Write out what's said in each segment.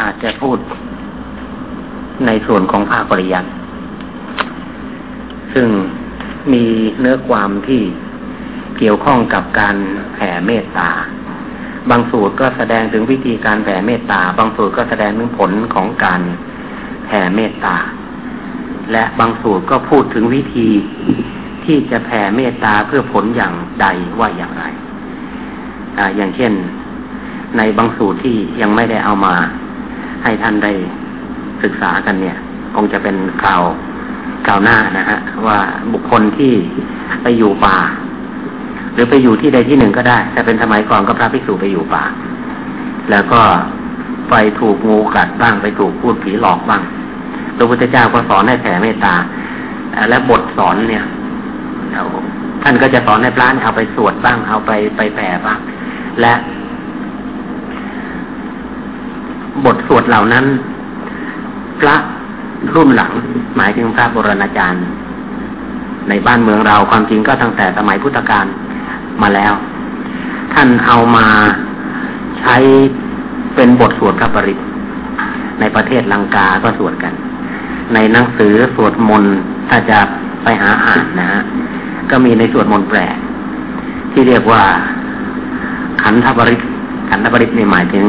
อาจจะพูดในส่วนของภาคปริยัติซึ่งมีเนื้อความที่เกี่ยวข้องกับการแผ่เมตตา บางสูตรก็แสดงถึงวิธีการแผ่เมตตา บางสูตรก็แสดงถึงผลของการแผ่เมตตา และบางสูตรก็พูดถึงวิธีที่จะแผ่เมตตาเพื่อผลอย่างใดว่าอย่างไรออย่างเช่น ในบางสูตรที่ยังไม่ได้เอามา ให้ท่านได้ศึกษากันเนี่ย คงจะเป็นคราวคราวหน้านะฮะว่าบุคคลที่ไปอยู่ป่า หรือไปอยู่ที่ใดที่หนึ่งก็ได้แต่เป็นสมัยก่อนก็พระภิกษุไปอยู่ป่า แล้วก็ไปถูกงูกัดบ้างไปถูกพูดผีหลอกบ้างพระพุทธเจ้าก็สอนให้แผ่เมตตาและบทสอนเนี่ยท่านก็จะสอนให้พระเอาไปสวดบ้างเอาไปไปแผ่บ้าง และ บทสวดเหล่านั้น พระรุ่นหลัง หมายถึงพระบรณาจารย์ ในบ้านเมืองเราความจริงก็ตั้งแต่สมัยพุทธกาลมาแล้ว ท่านเอามาใช้เป็นบทสวดพระปริตในประเทศลังกาก็สวดกัน ในหนังสือสวดมนต์ถ้าจะไปหาอ่านนะฮะก็มีในสวดมนต์แปลที่เรียกว่า ขันธปริตขันธปริตนี่หมายถึง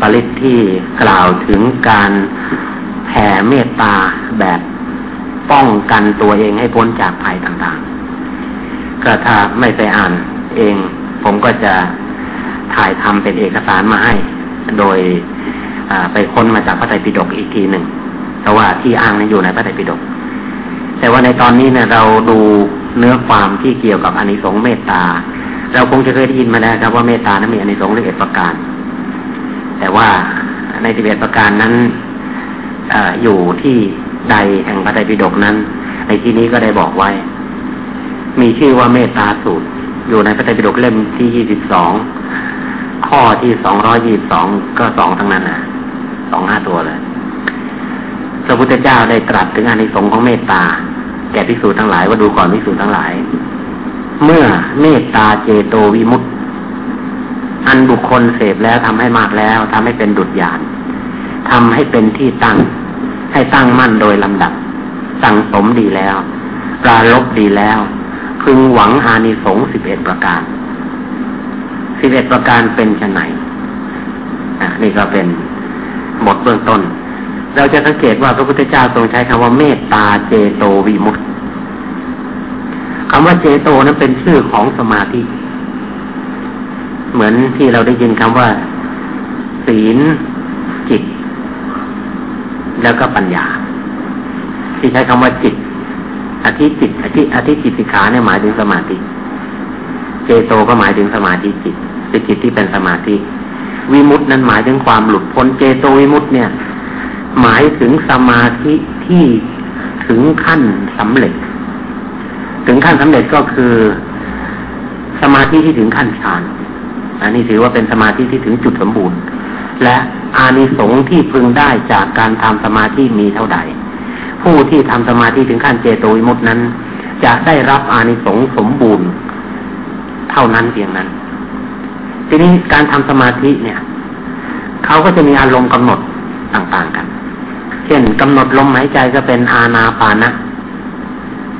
ปริตที่กล่าวถึงการแผ่เมตตาแบบป้องกันตัวเองให้พ้นจากภัยต่างๆ ก็ถ้าไม่ไปอ่านเอง ผมก็จะถ่ายทำเป็นเอกสารมาให้ โดยไปค้นมาจากพระไตรปิฎกอีกทีหนึ่งเพราะว่าที่อ้างนั้นอยู่ในพระไตรปิฎกแต่ว่าในตอนนี้เนี่ยเราดูเนื้อความที่เกี่ยวกับอนิสงส์เมตตา เราคงจะเคยได้ยินมาแล้วครับว่าเมตตานั้นมีอนิสงส์ละเอียดประการ แต่ว่าในสิบเอ็ดประการนั้นออยู่ที่ใดแห่งพระไตรปิฎกนั้น ในที่นี้ก็ได้บอกไว้ มีชื่อว่าเมตตาสูตร อยู่ในพระไตรปิฎกเล่มที่ยี่สิบสองข้อที่สองร้อยี่บสองก็สองทั้งนั้นนะสองห้าตัวเลยพระพุทธเจ้าได้ตรัสถึงอานิสงส์ของเมตตา แก่ภิกษุทั้งหลายว่าดูก่อนภิกษุทั้งหลาย เมื่อเมตตาเจโตวิมุตต อันบุคคลเสพแล้วทำให้มากแล้วทำให้เป็นดุจยานทำให้เป็นที่ตั้ง ให้ตั้งมั่นโดยลำดับ สั่งสมดีแล้ว ปราลบดีแล้ว พึงหวังอานิสงส์สิบเอ็ดประการสิบเอ็ดประการเป็นชนไหนอ่านี่ก็เป็นบทเบื้องต้น เราจะสังเกตว่าพระพุทธเจ้าทรงใช้คำว่าเมตตาเจโตวิมุตติคำว่าเจโตนั้นเป็นชื่อของสมาธิ เหมือนที่เราได้ยินคำว่า ศีล จิต แล้วก็ปัญญา ที่ใช้คำว่าจิตอธิจิตอธิอธิจิตสิขาเนี่ยหมายถึงสมาธิ เจโตก็หมายถึงสมาธิจิตเป็นจิตที่เป็นสมาธิ วิมุตตินั้นหมายถึงความหลุดพ้นเจโตวิมุตติเนี่ย หมายถึงสมาธิที่ถึงขั้นสำเร็จ ถึงขั้นสำเร็จก็คือ สมาธิที่ถึงขั้นฌาน อันนี้ถือว่าเป็นสมาธิที่ถึงจุดสมบูรณ์ และอานิสงส์ที่พึงได้จากการทำสมาธิมีเท่าใด ผู้ที่ทำสมาธิถึงขั้นเจโตวิมุตนั้น จะได้รับอานิสงส์สมบูรณ์ เท่านั้นเพียงนั้น ทีนี้การทำสมาธิเนี่ยเขาก็จะมีอารมณ์กำหนดต่างๆกัน เช่นกำหนดลมหายใจก็เป็นอาณาปานะ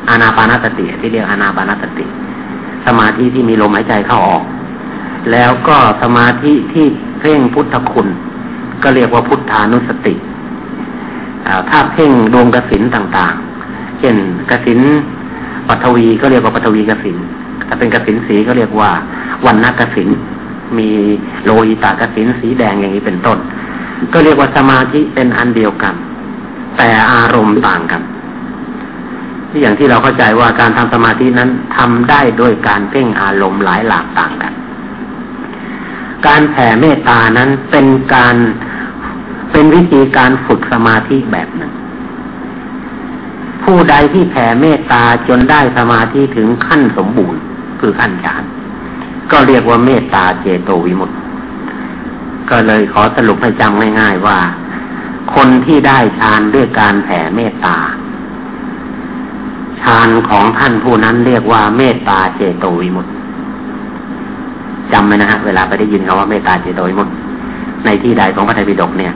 อาณาปานสติที่เรียกอาณาปานสติ สมาธิที่มีลมหายใจเข้าออก แล้วก็สมาธิที่เพ่งพุทธคุณ ก็เรียกว่าพุทธานุสติถ้าเพ่งดวงกสินต่างๆ เช่นกสินปัทวีก็เรียกว่าปัทวีกสินถ้าเป็นกสินสีก็เรียกว่าวันนกสินมีโลหิตากสินสีแดงอย่างนี้เป็นต้น ก็เรียกว่าสมาธิเป็นอันเดียวกัน แต่อารมณ์ต่างกันที่อย่างที่เราเข้าใจว่าการทำสมาธินั้นทำได้ด้วยการเพ่งอารมณ์หลายหลากต่างกัน การแผ่เมตตานั้นเป็นการเป็นวิธีการฝึกสมาธิแบบหนึ่ง ผู้ใดที่แผ่เมตตาจนได้สมาธิถึงขั้นสมบูรณ์ คือขั้นฌานก็เรียกว่าเมตตาเจโตวิมุตติ ก็เลยขอสรุปให้จำง่ายๆว่า คนที่ได้ฌานด้วยการแผ่เมตตาฌานของท่านผู้นั้นเรียกว่าเมตตาเจโตวิมุตติ จำไหมนะฮะเวลาไปได้ยินคำว่าเมตตาเจโตวิมุตในที่ใดของพระไตรปิฎกเนี่ย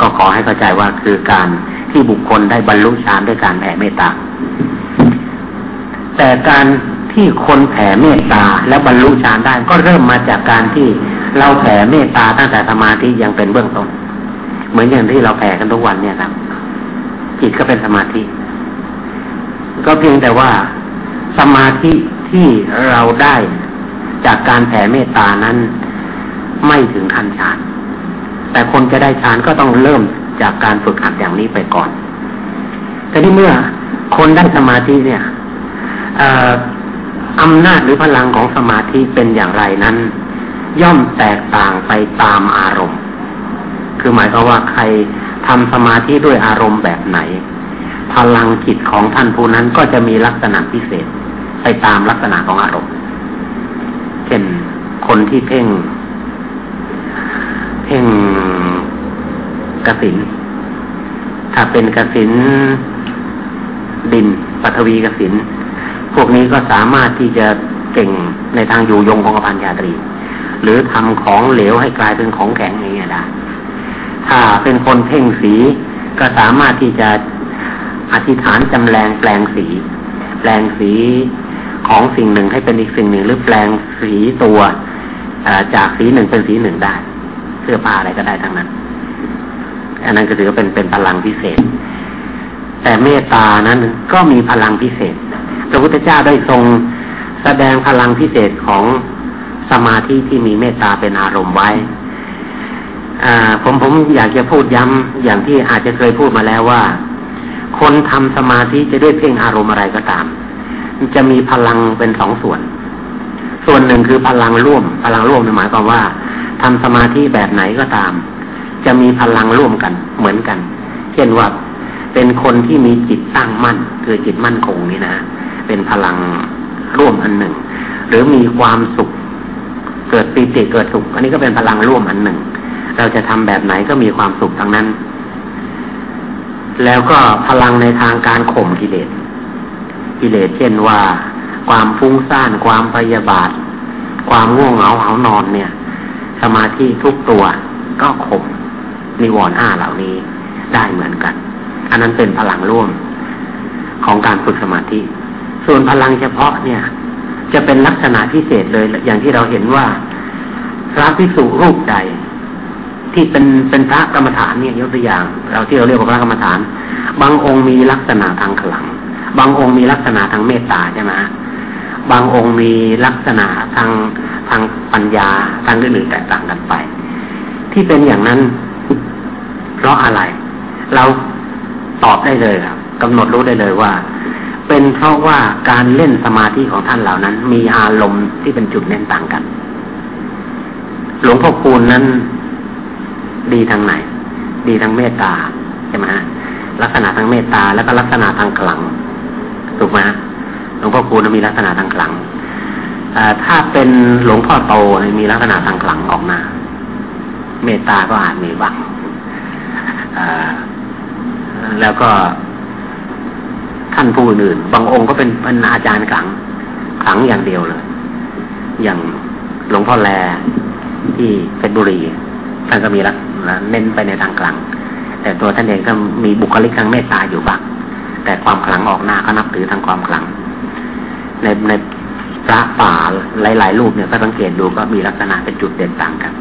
ก็ขอให้เข้าใจว่าคือการที่บุคคลได้บรรลุฌานด้วยการแผ่เมตตา แต่การที่คนแผ่เมตตาและบรรลุฌานได้ก็เริ่มมาจากการที่เราแผ่เมตตาตั้งแต่สมาธิยังเป็นเบื้องต้น เหมือนอย่างที่เราแผ่กันทุกวันเนี่ยครับจิตก็เป็นสมาธิ ก็เพียงแต่ว่าสมาธิที่เราได้ จากการแผ่เมตตานั้นไม่ถึงขั้นฌาน แต่คนจะได้ฌานก็ต้องเริ่มจากการฝึกหัดอย่างนี้ไปก่อนแต่ที่เมื่อคนได้สมาธิเนี่ยอำนาจหรือพลังของสมาธิเป็นอย่างไรนั้น ย่อมแตกต่างไปตามอารมณ์ คือหมายความว่าใครทำสมาธิด้วยอารมณ์แบบไหน พลังจิตของท่านผู้นั้นก็จะมีลักษณะพิเศษไปตามลักษณะของอารมณ์ ช่น คนที่เพ่ง เพ่งกสินถ้าเป็นกสินดินปัทวีกสินพวกนี้ก็สามารถที่จะเก่งในทางอยู่ยงของอภัญญาตรี หรือทำของเหลวให้กลายเป็นของแข็งอย่างเงี้ยได้ถ้าเป็นคนเพ่งสีก็สามารถที่จะอธิษฐานจำแรงแปลงสี แปลงสี ของสิ่งหนึ่งให้เป็นอีกสิ่งหนึ่ง หรือแปลงสีตัวจากสีหนึ่งเป็นสีหนึ่งได้ เสื้อผ้าอะไรก็ได้ทั้งนั้น อันนั้นก็ถือว่าเป็นเป็นพลังพิเศษ แต่เมตตานั้นก็มีพลังพิเศษ พระพุทธเจ้าได้ทรงแสดงพลังพิเศษของสมาธิที่มีเมตตาเป็นอารมณ์ไว้ผมผมอยากจะพูดย้ำอย่างที่อาจจะเคยพูดมาแล้วว่า คนทำสมาธิจะด้วยเพ่งอารมณ์อะไรก็ตาม จะมีพลังเป็นสองส่วน ส่วนหนึ่งคือพลังร่วม พลังร่วมหมายความว่าทำสมาธิแบบไหนก็ตาม จะมีพลังร่วมกันเหมือนกัน เช่นว่าเป็นคนที่มีจิตตั้งมั่น คือจิตมั่นคงนี่นะเป็นพลังร่วมอันหนึ่ง หรือมีความสุข เกิดปีติเกิดสุข อันนี้ก็เป็นพลังร่วมอันหนึ่ง เราจะทำแบบไหนก็มีความสุขทั้งนั้น แล้วก็พลังในทางการข่มกิเลส กิเลสเช่นว่า ความฟุ้งซ่านความพยาบาท ความง่วงเหงาเหานอนเนี่ย สมาธิทุกตัวก็ข่มนิวรณ์ห้าเหล่านี้ได้เหมือนกัน อันนั้นเป็นพลังร่วมของการฝึกสมาธิ ส่วนพลังเฉพาะเนี่ย จะเป็นลักษณะพิเศษเลยอย่างที่เราเห็นว่าพระภิกษุรูปใดที่เป็นเป็นพระกรรมฐานเนี่ยยกตัวอย่าง เราที่เราเรียกว่าพระกรรมฐาน บางองค์มีลักษณะทางขลัง บางองค์มีลักษณะทางเมตตาใช่ไหมบางองค์มีลักษณะทางทางปัญญาทางอื่นๆแตกต่างกันไป ที่เป็นอย่างนั้น เพราะอะไร เราตอบได้เลยครับกำหนดรู้ได้เลยว่า เป็นเพราะว่าการเล่นสมาธิของท่านเหล่านั้น มีอารมณ์ที่เป็นจุดเน้นต่างกัน หลวงพ่อคูณนั้นดีทางไหน ดีทางเมตตาใช่ไหมลักษณะทางเมตตาแล้วก็ลักษณะทางขลัง ถูกไหมหลวงพ่อคูณมีลักษณะทางขลังถ้าเป็นหลวงพ่อโตมีลักษณะทางขลังออกมา เมตตาก็อาจมีบ้างแล้วก็ท่านผู้อื่นบางองค์ก็เป็นเป็นอาจารย์ขลังขลังอย่างเดียวเลย อย่างหลวงพ่อแลที่เพชรบุรีท่านก็มีละเน้นไปในทางกลาง แต่ตัวท่านเองก็มีบุคลิกทางเมตตาอยู่บ้าง แต่ความขลังออกหน้าก็นับถือทางความขลัง ในในพระป่าหลายๆรูปเนี่ยก็สังเกตดูก็มีลักษณะเป็นจุดเด่นต่างกัน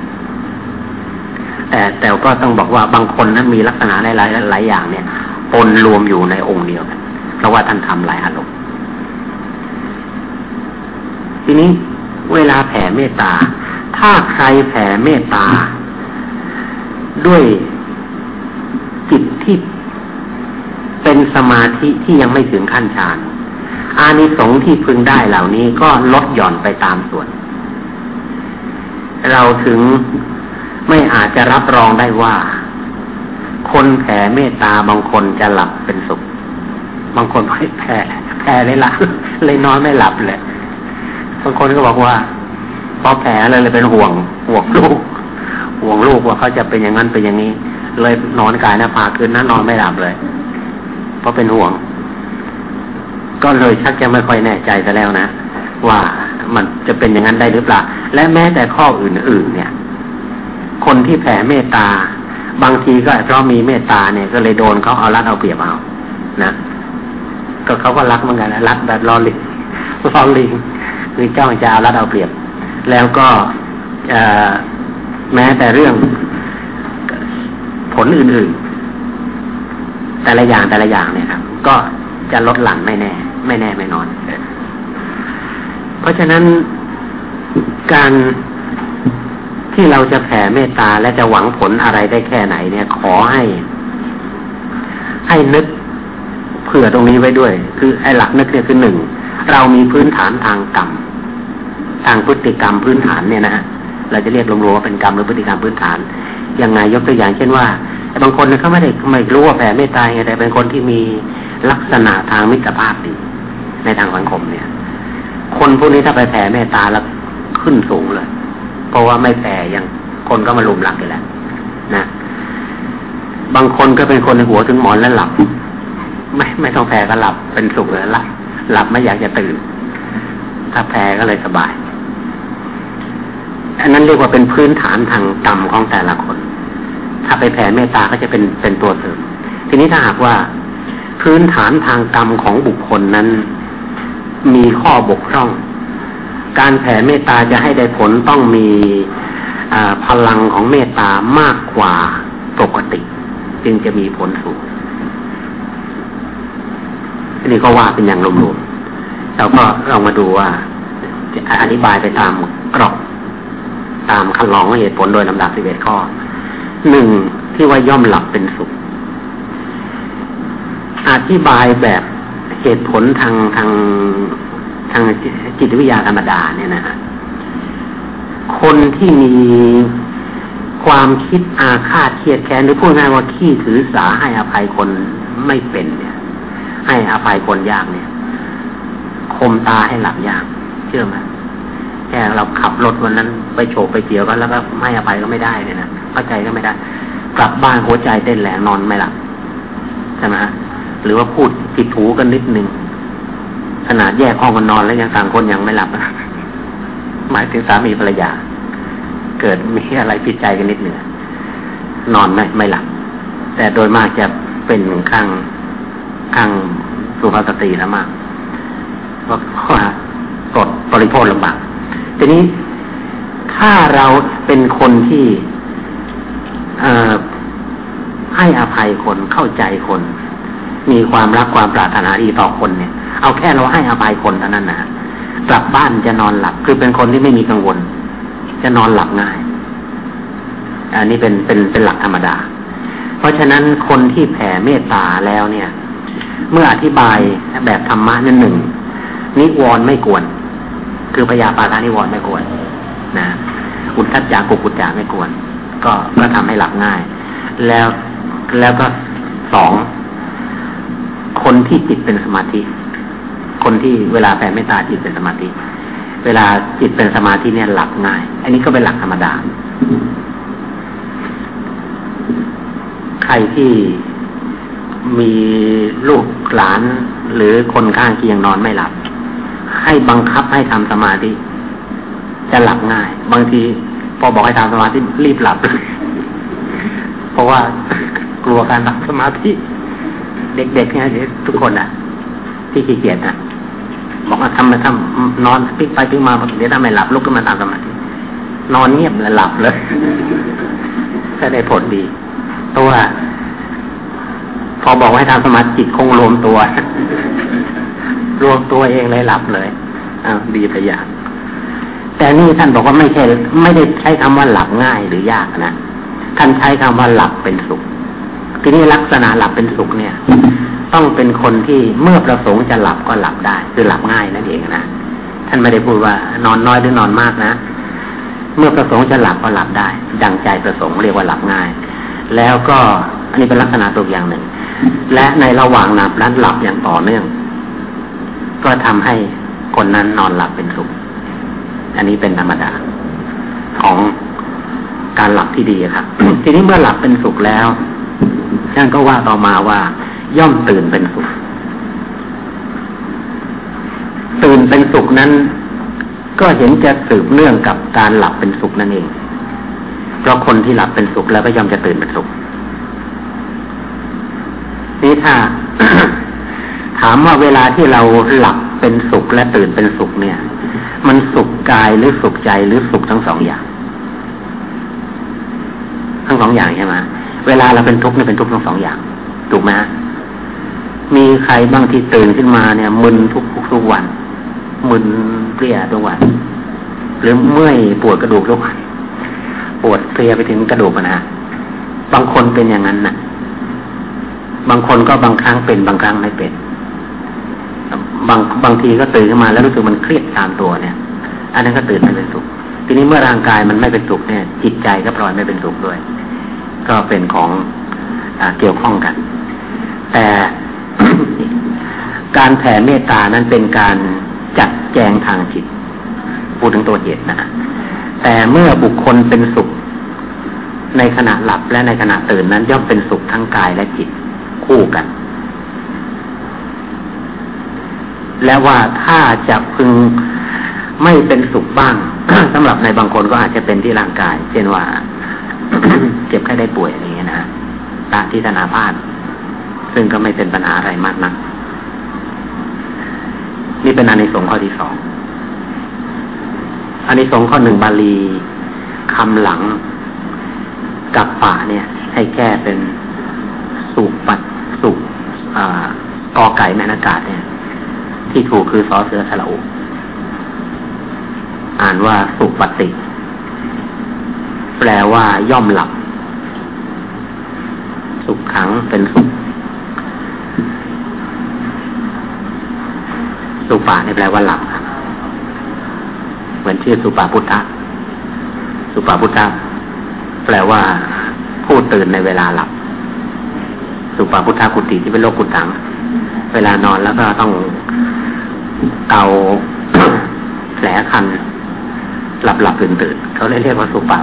แต่แต่ก็ต้องบอกว่าบางคนนั้นมีลักษณะหลายหลายหลายอย่างเนี่ยปนรวมอยู่ในองค์เดียวกันเพราะว่าท่านทำหลายอารมณ์ทีนี้เวลาแผ่เมตตา ถ้าใครแผ่เมตตา ด้วยจิตที่ เป็นสมาธิที่ยังไม่ถึงขั้นฌานอานิสงส์ที่พึงได้เหล่านี้ก็ลดหย่อนไปตามส่วน เราถึงไม่อาจจะรับรองได้ว่า คนแผ่เมตตาบางคนจะหลับเป็นสุข บางคนไม่แผ่แผ่เลยละเลยนอนไม่หลับเลยบางคนก็บอกว่าพอแผ่เลยเลยเป็นห่วงห่วงลูก ห่วงลูกว่าเขาจะเป็นอย่างนั้นเป็นอย่างนี้ เลยนอนกายหน้าผาคืนนั้นนอนไม่หลับเลย เพราะเป็นห่วง ก็เลยชักจะไม่ค่อยแน่ใจซะแล้วนะ ว่ามันจะเป็นอย่างนั้นได้หรือเปล่า และแม้แต่ข้ออื่นๆ เนี่ย คนที่แผ่เมตตา บางทีก็เพราะมีเมตตาเนี่ย ก็เลยโดนเขาเอารัดเอาเปรียบเอานะก็เขาก็รักเหมือนกันรักแบบรอลิงรอลิงคือเจ้าจะเอารัดเอาเปรียบ แล้วก็แม้แต่เรื่องผลอื่นๆ แต่ละอย่างแต่ละอย่างเนี่ยครับ ก็จะลดหลั่นไม่แน่ ไม่แน่ไม่นอน เพราะฉะนั้นการที่เราจะแผ่เมตตาและจะหวังผลอะไรได้แค่ไหน เนี่ย ขอให้ ให้นึกเผื่อตรงนี้ไว้ด้วย คือไอ้หลักนึกเนี่ยคือหนึ่งเรามีพื้นฐานทางกรรมทางพฤติกรรมพื้นฐานเนี่ยนะฮะเราจะเรียกรวมๆว่าเป็นกรรมหรือพฤติกรรมพื้นฐานยังไงยกตัวอย่างเช่นว่า บางคนเขาไม่ได้ไม่รู้ว่าแผ่เมตตาไงแต่เป็นคนที่มีลักษณะทางมิตรภาพดีในทางสังคมเนี่ย คนพวกนี้ถ้าไปแผ่เมตตาแล้วขึ้นสูงเลย เพราะว่าไม่แผ่ยังคนก็มาลุมรักอยู่แล้วนะบางคนก็เป็นคนหัวถึงหมอนแล้วหลับ ไม่ไม่ต้องแผ่ก็หลับเป็นสุขเลยหลับหลับไม่อยากจะตื่น ถ้าแผ่ก็เลยสบาย อันนั้นเรียกว่าเป็นพื้นฐานทางกรรมของแต่ละคน ถ้าไปแผ่เมตตาก็จะเป็นเป็นตัวเสริมทีนี้ถ้าหากว่าพื้นฐานทางกรรมของบุคคลนั้น มีข้อบกพร่อง การแผ่เมตตาจะให้ได้ผลต้องมีพลังของเมตตามากกว่าปกติ จึงจะมีผลสูงอันนี้ก็ว่าเป็นอย่างรวมๆเราก็ลองมาดูว่าอธิบายไปตามกรอบตามคันลองเหตุผลโดยลำดับสิบเอ็ดข้อ หนึ่งที่ว่าย่อมหลับเป็นสุข อธิบายแบบเหตุผลทางทางทางจิตวิทยาธรรมดาเนี่ยนะฮะคนที่มีความคิดอาฆาตเครียดแค้นหรือพูดง่ายว่าขี้ถือสาให้อภัยคนไม่เป็นเนี่ย ให้อภัยคนยากเนี่ย คมตาให้หลับยาก เชื่อไหม แค่เราขับรถวันนั้นไปโฉบไปเกี่ยวกันแล้วก็ไม่อภัยก็ไม่ได้เนี่ยนะเข้าใจก็ไม่ได้ กลับบ้านหัวใจเต้นแรงนอนไม่หลับใช่ไหมหรือว่าพูดผิดถูกันนิดหนึ่งขนาดแยกห้องกันนอนแล้วยังต่างคนยังไม่หลับหมายถึงสามีภรรยา เกิดมีอะไรผิดใจกันนิดหนึ่งนอนไม่ไม่หลับ แต่โดยมากจะเป็นข้างข้างสุภาพสตรีแล้วมากเพราะว่ากดบริโภคลำบาก ทีนี้ถ้าเราเป็นคนที่ให้อภัยคนเข้าใจคน มีความรักความปรารถนาดีต่อคนเนี่ย เอาแค่เราให้อภัยคนเท่านั้นนะกลับบ้านจะนอนหลับคือเป็นคนที่ไม่มีกังวล จะนอนหลับง่าย อันนี้เป็นเป็นเป็นหลักธรรมดา เพราะฉะนั้นคนที่แผ่เมตตาแล้วเนี่ย เมื่ออธิบายแบบธรรมะนั่นหนึ่งนิวรณ์ไม่กวน คือพยาปาทานิวรณ์ไม่ควรนะอุทธัจจากุกุจจาไม่ควร ก็ก็ทำให้หลับง่าย แล้วแล้วก็สองคนที่จิตเป็นสมาธิ คนที่เวลาแผ่เมตตาจิตเป็นสมาธิ เวลาจิตเป็นสมาธิเนี่ยหลับง่าย อันนี้ก็เป็นหลักธรรมดา ใครที่มีลูกหลานหรือคนข้างเคียงนอนไม่หลับ ให้บังคับให้ทำสมาธิจะหลับง่าย บางทีพอบอกให้ทำสมาธิรีบหลับ เพราะว่ากลัวการทำสมาธิเด็กๆเนี่ยทุกคนอะ ที่ขี้เกียจนะบอกว่าทำมาทำนอนพลิกไปพลิกมาเดี๋ยวถ้าไม่หลับลุกขึ้นมาทำสมาธินอนเงียบแล้วหลับเลยก็ได้ผลดีตัวพอบอกให้ทำสมาธิจิตคงรวมตัว รวมตัวเองเลยหลับเลยอ่าดีไปอย่างแต่นี่ท่านบอกว่าไม่ใช่ ไม่ได้ใช้คำว่าหลับง่ายหรือยากนะท่านใช้คำว่าหลับเป็นสุข ทีนี้ลักษณะหลับเป็นสุขเนี่ย ต้องเป็นคนที่เมื่อประสงค์จะหลับก็หลับได้ คือหลับง่ายนั่นเองนะท่านไม่ได้พูดว่านอนน้อยหรือนอนมากนะเมื่อประสงค์จะหลับก็หลับได้ ดังใจประสงค์เรียกว่าหลับง่าย แล้วก็อันนี้เป็นลักษณะตัวอย่างหนึ่ง และในระหว่างหลับนั้นหลับอย่างต่อเนื่อง ก็ทำให้คนนั้นนอนหลับเป็นสุข อันนี้เป็นธรรมดา ของการหลับที่ดีครับ ทีนี้เมื่อหลับเป็นสุขแล้วท่านก็ว่าต่อมาว่า ย่อมตื่นเป็นสุข ตื่นเป็นสุขนั้น ก็เห็นจะสืบเนื่องกับการหลับเป็นสุขนั่นเองเพราะคนที่หลับเป็นสุขแล้วก็ย่อมจะตื่นเป็นสุขนี่ถ้า ถามว่าเวลาที่เราหลับเป็นสุขและตื่นเป็นสุขเนี่ย มันสุขกายหรือสุขใจหรือสุขทั้งสองอย่าง ทั้งสองอย่างใช่ไหมเวลาเราเป็นทุกข์เนี่ยเป็นทุกข์ทั้งสองอย่างถูกไหมมีใครบ้างที่ตื่นขึ้นมาเนี่ยมึนทุกทุกวันมึนเปรี้ยทุกวัน หรือเมื่อยปวดกระดูกทุกวันปวดเพลียไปถึงกระดูกนะบางคนเป็นอย่างนั้นนะบางคนก็บางครั้งเป็นบางครั้งไม่เป็น บางบางทีก็ตื่นขึ้นมาแล้วรู้สึกมันเครียดตามตัวเนี่ย อันนั้นก็ตื่นไม่เป็นสุข ทีนี้เมื่อร่างกายมันไม่เป็นสุขเนี่ย จิตใจก็ปล่อยไม่เป็นสุขด้วย ก็เป็นของอเกี่ยวข้องกัน แต่การแผ่เมตตานั้นเป็นการจัดแจงทางจิตพูดถึงตัวเหตุนะแต่เมื่อบุคคลเป็นสุข ในขณะหลับและในขณะตื่นนั้นย่อมเป็นสุขทั้งกายและจิตคู่กัน และว่าถ้าจะพึงไม่เป็นสุขบ้างสำหรับในบางคนก็อาจจะเป็นที่ร่างกาย เช่นว่า เจ็บแค่ได้ป่วยอย่างนี้นะตาที่ธนาพาดซึ่งก็ไม่เป็นปัญหาอะไรมากนัก นี่เป็นอานิสงส์ข้อที่สองอานิสงส์ข้อหนึ่งบาลีคำหลังกับป่าเนี่ย ให้แก้เป็นสุปัดสุกอไก่แมนากาศเนี่ย ที่ถูกคือสอเสือสระอุอ่านว่าสุปฏิแปลว่าย่อมหลับ สุขขังเป็นสุข สุปานี่แปลว่าหลับเหมือนชื่อสุปาพุทธะสุปาพุทธะแปลว่า ผู้ตื่นในเวลาหลับ สุปาพุทธะกุติที่เป็นโลกกุตัง เวลานอนแล้วก็ต้อง เกาแผลคัน หลับหลับตื่นตื่นเขาเลยเรียกว่าสุปา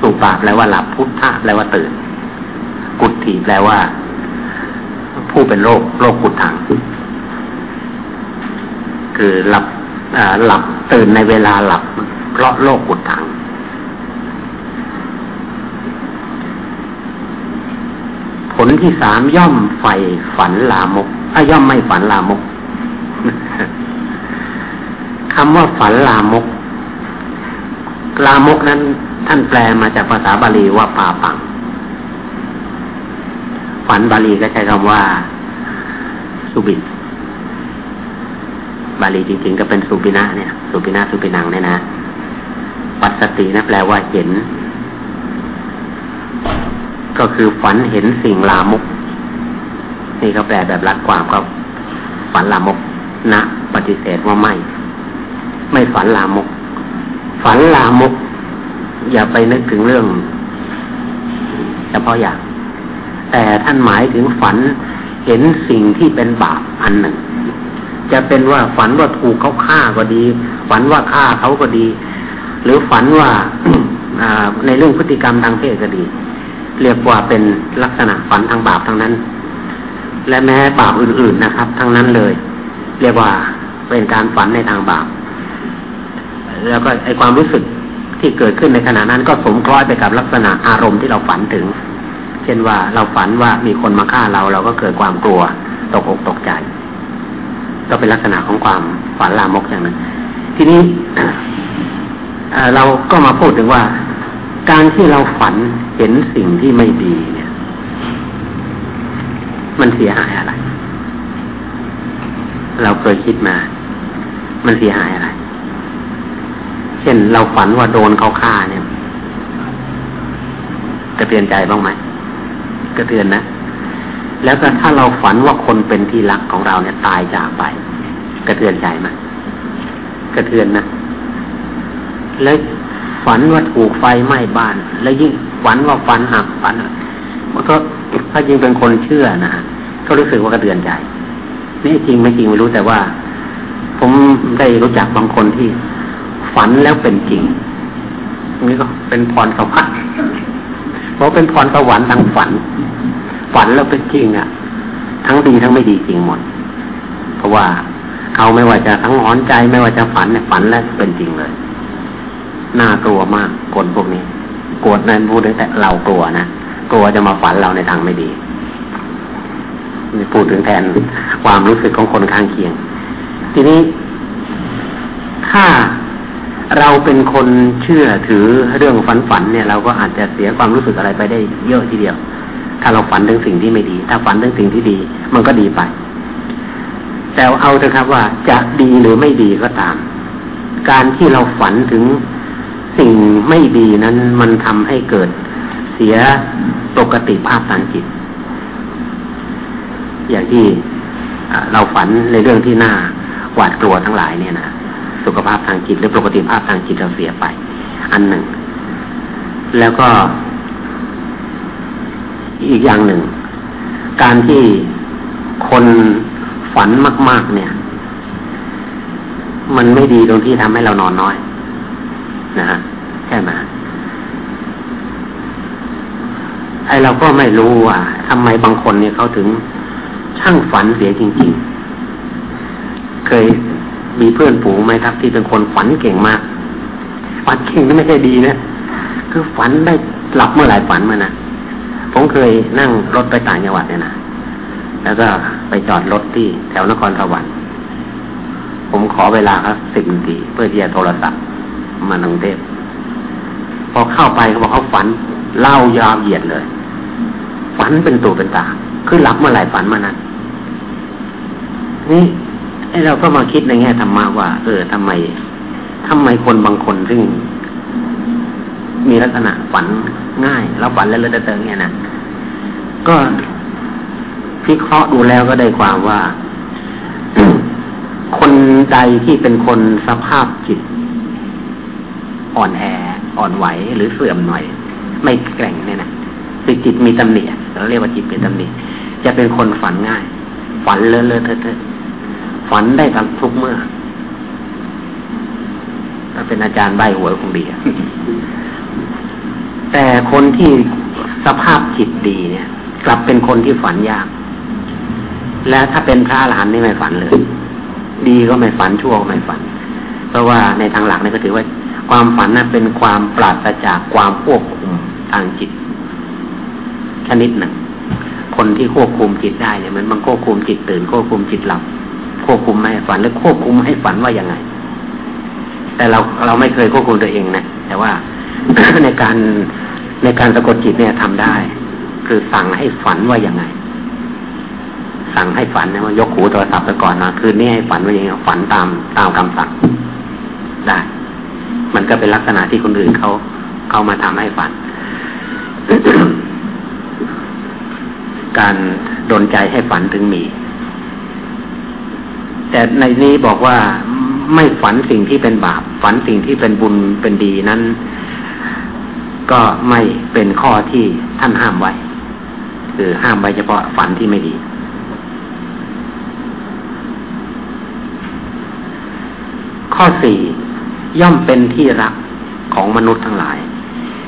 สุปาแปลว่าหลับพุทธะแปลว่าตื่น กุติแปลว่า ผู้เป็นโรคโรคกุตังคือหลับหลับตื่นในเวลาหลับ เพราะโรคกุดถังผลที่สามย่อมไฟฝันลามกถ้าย่อมไม่ฝันลามก คำว่าฝันลามก ลามกนั้น ท่านแปลมาจากภาษาบาลีว่าปาปัง ฝันบาลีก็ใช้คำว่า สุบินบาลีจริง ๆ ก็เป็นสุปินะเนี่ย สุปินะสุปินังเนี่ยนะ ปัสตินะแปลว่าเห็น ก็คือฝันเห็นสิ่งลามก นี่เขาแปลแบบรัดความก็ฝันลามกนะปฏิเสธว่าไม่ ไม่ฝันลามก ฝันลามก อย่าไปนึกถึงเรื่องเฉพาะอย่าง แต่ท่านหมายถึงฝันเห็นสิ่งที่เป็นบาปอันหนึ่ง จะเป็นว่าฝันว่าถูกเขาฆ่าก็ดี ฝันว่าฆ่าเขาก็ดี หรือฝันว่าในเรื่องพฤติกรรมทางเพศก็ดี เรียกว่าเป็นลักษณะฝันทางบาปทั้งนั้น และแม้บาปอื่นๆนะครับ ทั้งนั้นเลย เรียกว่าเป็นการฝันในทางบาป แล้วก็ไอความรู้สึกที่เกิดขึ้นในขณะนั้นก็สมคล้อยไปกับลักษณะอารมณ์ที่เราฝันถึง เช่นว่าเราฝันว่ามีคนมาฆ่าเราเราก็เกิดความกลัว ตกอกตกใจ ก็เป็นลักษณะของความฝันลามกอย่างนั้นทีนี้เราก็มาพูดถึงว่า การที่เราฝันเห็นสิ่งที่ไม่ดีเนี่ย มันเสียหายอะไร เราเคยคิดมา มันเสียหายอะไร ช่นเราฝันว่าโดนเขาฆ่าเนี่ย กระเตือนใจบ้างไหมกระเตือนนะ แล้วก็ถ้าเราฝันว่าคนเป็นที่รักของเราเนี่ยตายจากไป กระเทือนใจไหมกระเทือนนะ แล้วฝันว่าถูกไฟไหม้บ้าน แล้วยิ่งฝันว่าฝันหักฝันมันก็ถ้ายิ่งเป็นคนเชื่อนะก็รู้สึกว่ากระเทือนใจนี่จริงไม่จริงไม่รู้แต่ว่า ผมได้รู้จักบางคนที่ ฝันแล้วเป็นจริงนี่ก็เป็นพรสวรรค์เพราะเป็นพรสวรรค์ทางฝัน ฝันแล้วเป็นจริงอะ ทั้งดีทั้งไม่ดีจริงหมด เพราะว่าเขาไม่ว่าจะทั้งหอนใจไม่ว่าจะฝันเนี่ยฝันแล้วเป็นจริงเลยน่ากลัวมากคนพวกนี้กกลัวนั้นพูดได้แต่เรากลัวนะกลัวจะมาฝันเราในทางไม่ดีพูดถึงแทนความรู้สึกของคนข้างเคียง ทีนี้ถ้า เราเป็นคนเชื่อถือเรื่องฝันฝันเนี่ยเราก็อาจจะเสียความรู้สึกอะไรไปได้เยอะทีเดียว ถ้าเราฝันถึงสิ่งที่ไม่ดี ถ้าฝันถึงสิ่งที่ดี มันก็ดีไป แต่เอาเถอะครับว่าจะดีหรือไม่ดีก็ตาม การที่เราฝันถึงสิ่งไม่ดีนั้นมันทำให้เกิดเสียปกติภาพทางจิต อย่างที่เราฝันในเรื่องที่น่าหวาดกลัวทั้งหลายเนี่ยนะ สุขภาพทางจิตหรือปกติภาพทางจิตเราเสียไป อันหนึ่ง แล้วก็ อีกอย่างหนึ่ง การที่คนฝันมาก ๆ เนี่ย มันไม่ดีตรงที่ทำให้เรานอนน้อย นะฮะใช่ไหมไอเราก็ไม่รู้ว่าทำไมบางคนเนี่ยเขาถึงช่างฝันเสียจริง ๆ เคย มีเพื่อนผูงไหมครับ ที่เป็นคนฝันเก่งมากฝันเก่งนี่ไม่ใช่ดีนะคือฝันได้หลับเมื่อไหร่ฝันมานะผมเคยนั่งรถไปต่างจังหวัดเนี่ยนะแล้วก็ไปจอดรถที่แถวนครสวรรค์ผมขอเวลาครับสิบนาทีเพื่อที่จะโทรศัพท์มากรุงเทพพอเข้าไปเขาบอกเขาฝันเล่ายาวเหยียดเลย ฝันเป็นตัวเป็นตาคือหลับเมื่อไหร่ฝันมานั้นนี่ ไอเราก็มาคิดในแง่ธรรมะว่า เออทำไมทำไมคนบางคนซึ่ง มีลักษณะฝันง่าย แล้วฝันแล้วเลอะเตอะเนี่ยนะก็พิเคราะห์ดูแล้วก็ได้ความว่า คนใดที่เป็นคนสภาพจิต อ่อนแอ อ่อนไหวหรือเสื่อมหน่อย ไม่แกร่งเนี่ยนะคือจิตมีตำหนิเราเรียกว่าจิตเป็นตำหนิจะเป็นคนฝันง่าย ฝันเลอะเลอะเทอะเทอะ ฝันได้ทั้งทุกเมื่อ ถ้าเป็นอาจารย์ใบหัวคงดีแต่คนที่สภาพจิตดีเนี่ย กลับเป็นคนที่ฝันยาก และถ้าเป็นพระอรหันต์นี่ไม่ฝันเลย ดีก็ไม่ฝันชั่วก็ไม่ฝัน เพราะว่าในทางหลักนี่ก็ถือว่า ความฝันนั้นเป็นความปราศจากความควบคุมทางจิตชนิดหนึ่งคนที่ควบคุมจิตได้เนี่ยมันมันควบคุมจิตตื่นควบคุมจิตหลับ ควบคุมไม่ให้ฝันหรือควบคุมให้ฝันว่ายังไง แต่เราเราไม่เคยควบคุมตัวเองนะแต่ว่าในการในการสะกดจิตเนี่ยทำได้ คือสั่งให้ฝันว่ายังไง สั่งให้ฝันนะว่ายกหูโทรศัพท์ไปก่อนนะคืนนี้ให้ฝันว่ายังไงฝันตามตามคำสั่งได้ มันก็เป็นลักษณะที่คนอื่นเขาเขามาทำให้ฝัน การดนใจให้ฝันถึงมี แต่ในนี้บอกว่าไม่ฝันสิ่งที่เป็นบาป ฝันสิ่งที่เป็นบุญเป็นดีนั้น ก็ไม่เป็นข้อที่ท่านห้ามไว้คือห้ามไว้เฉพาะฝันที่ไม่ดี ข้อสี่ย่อมเป็นที่รักของมนุษย์ทั้งหลาย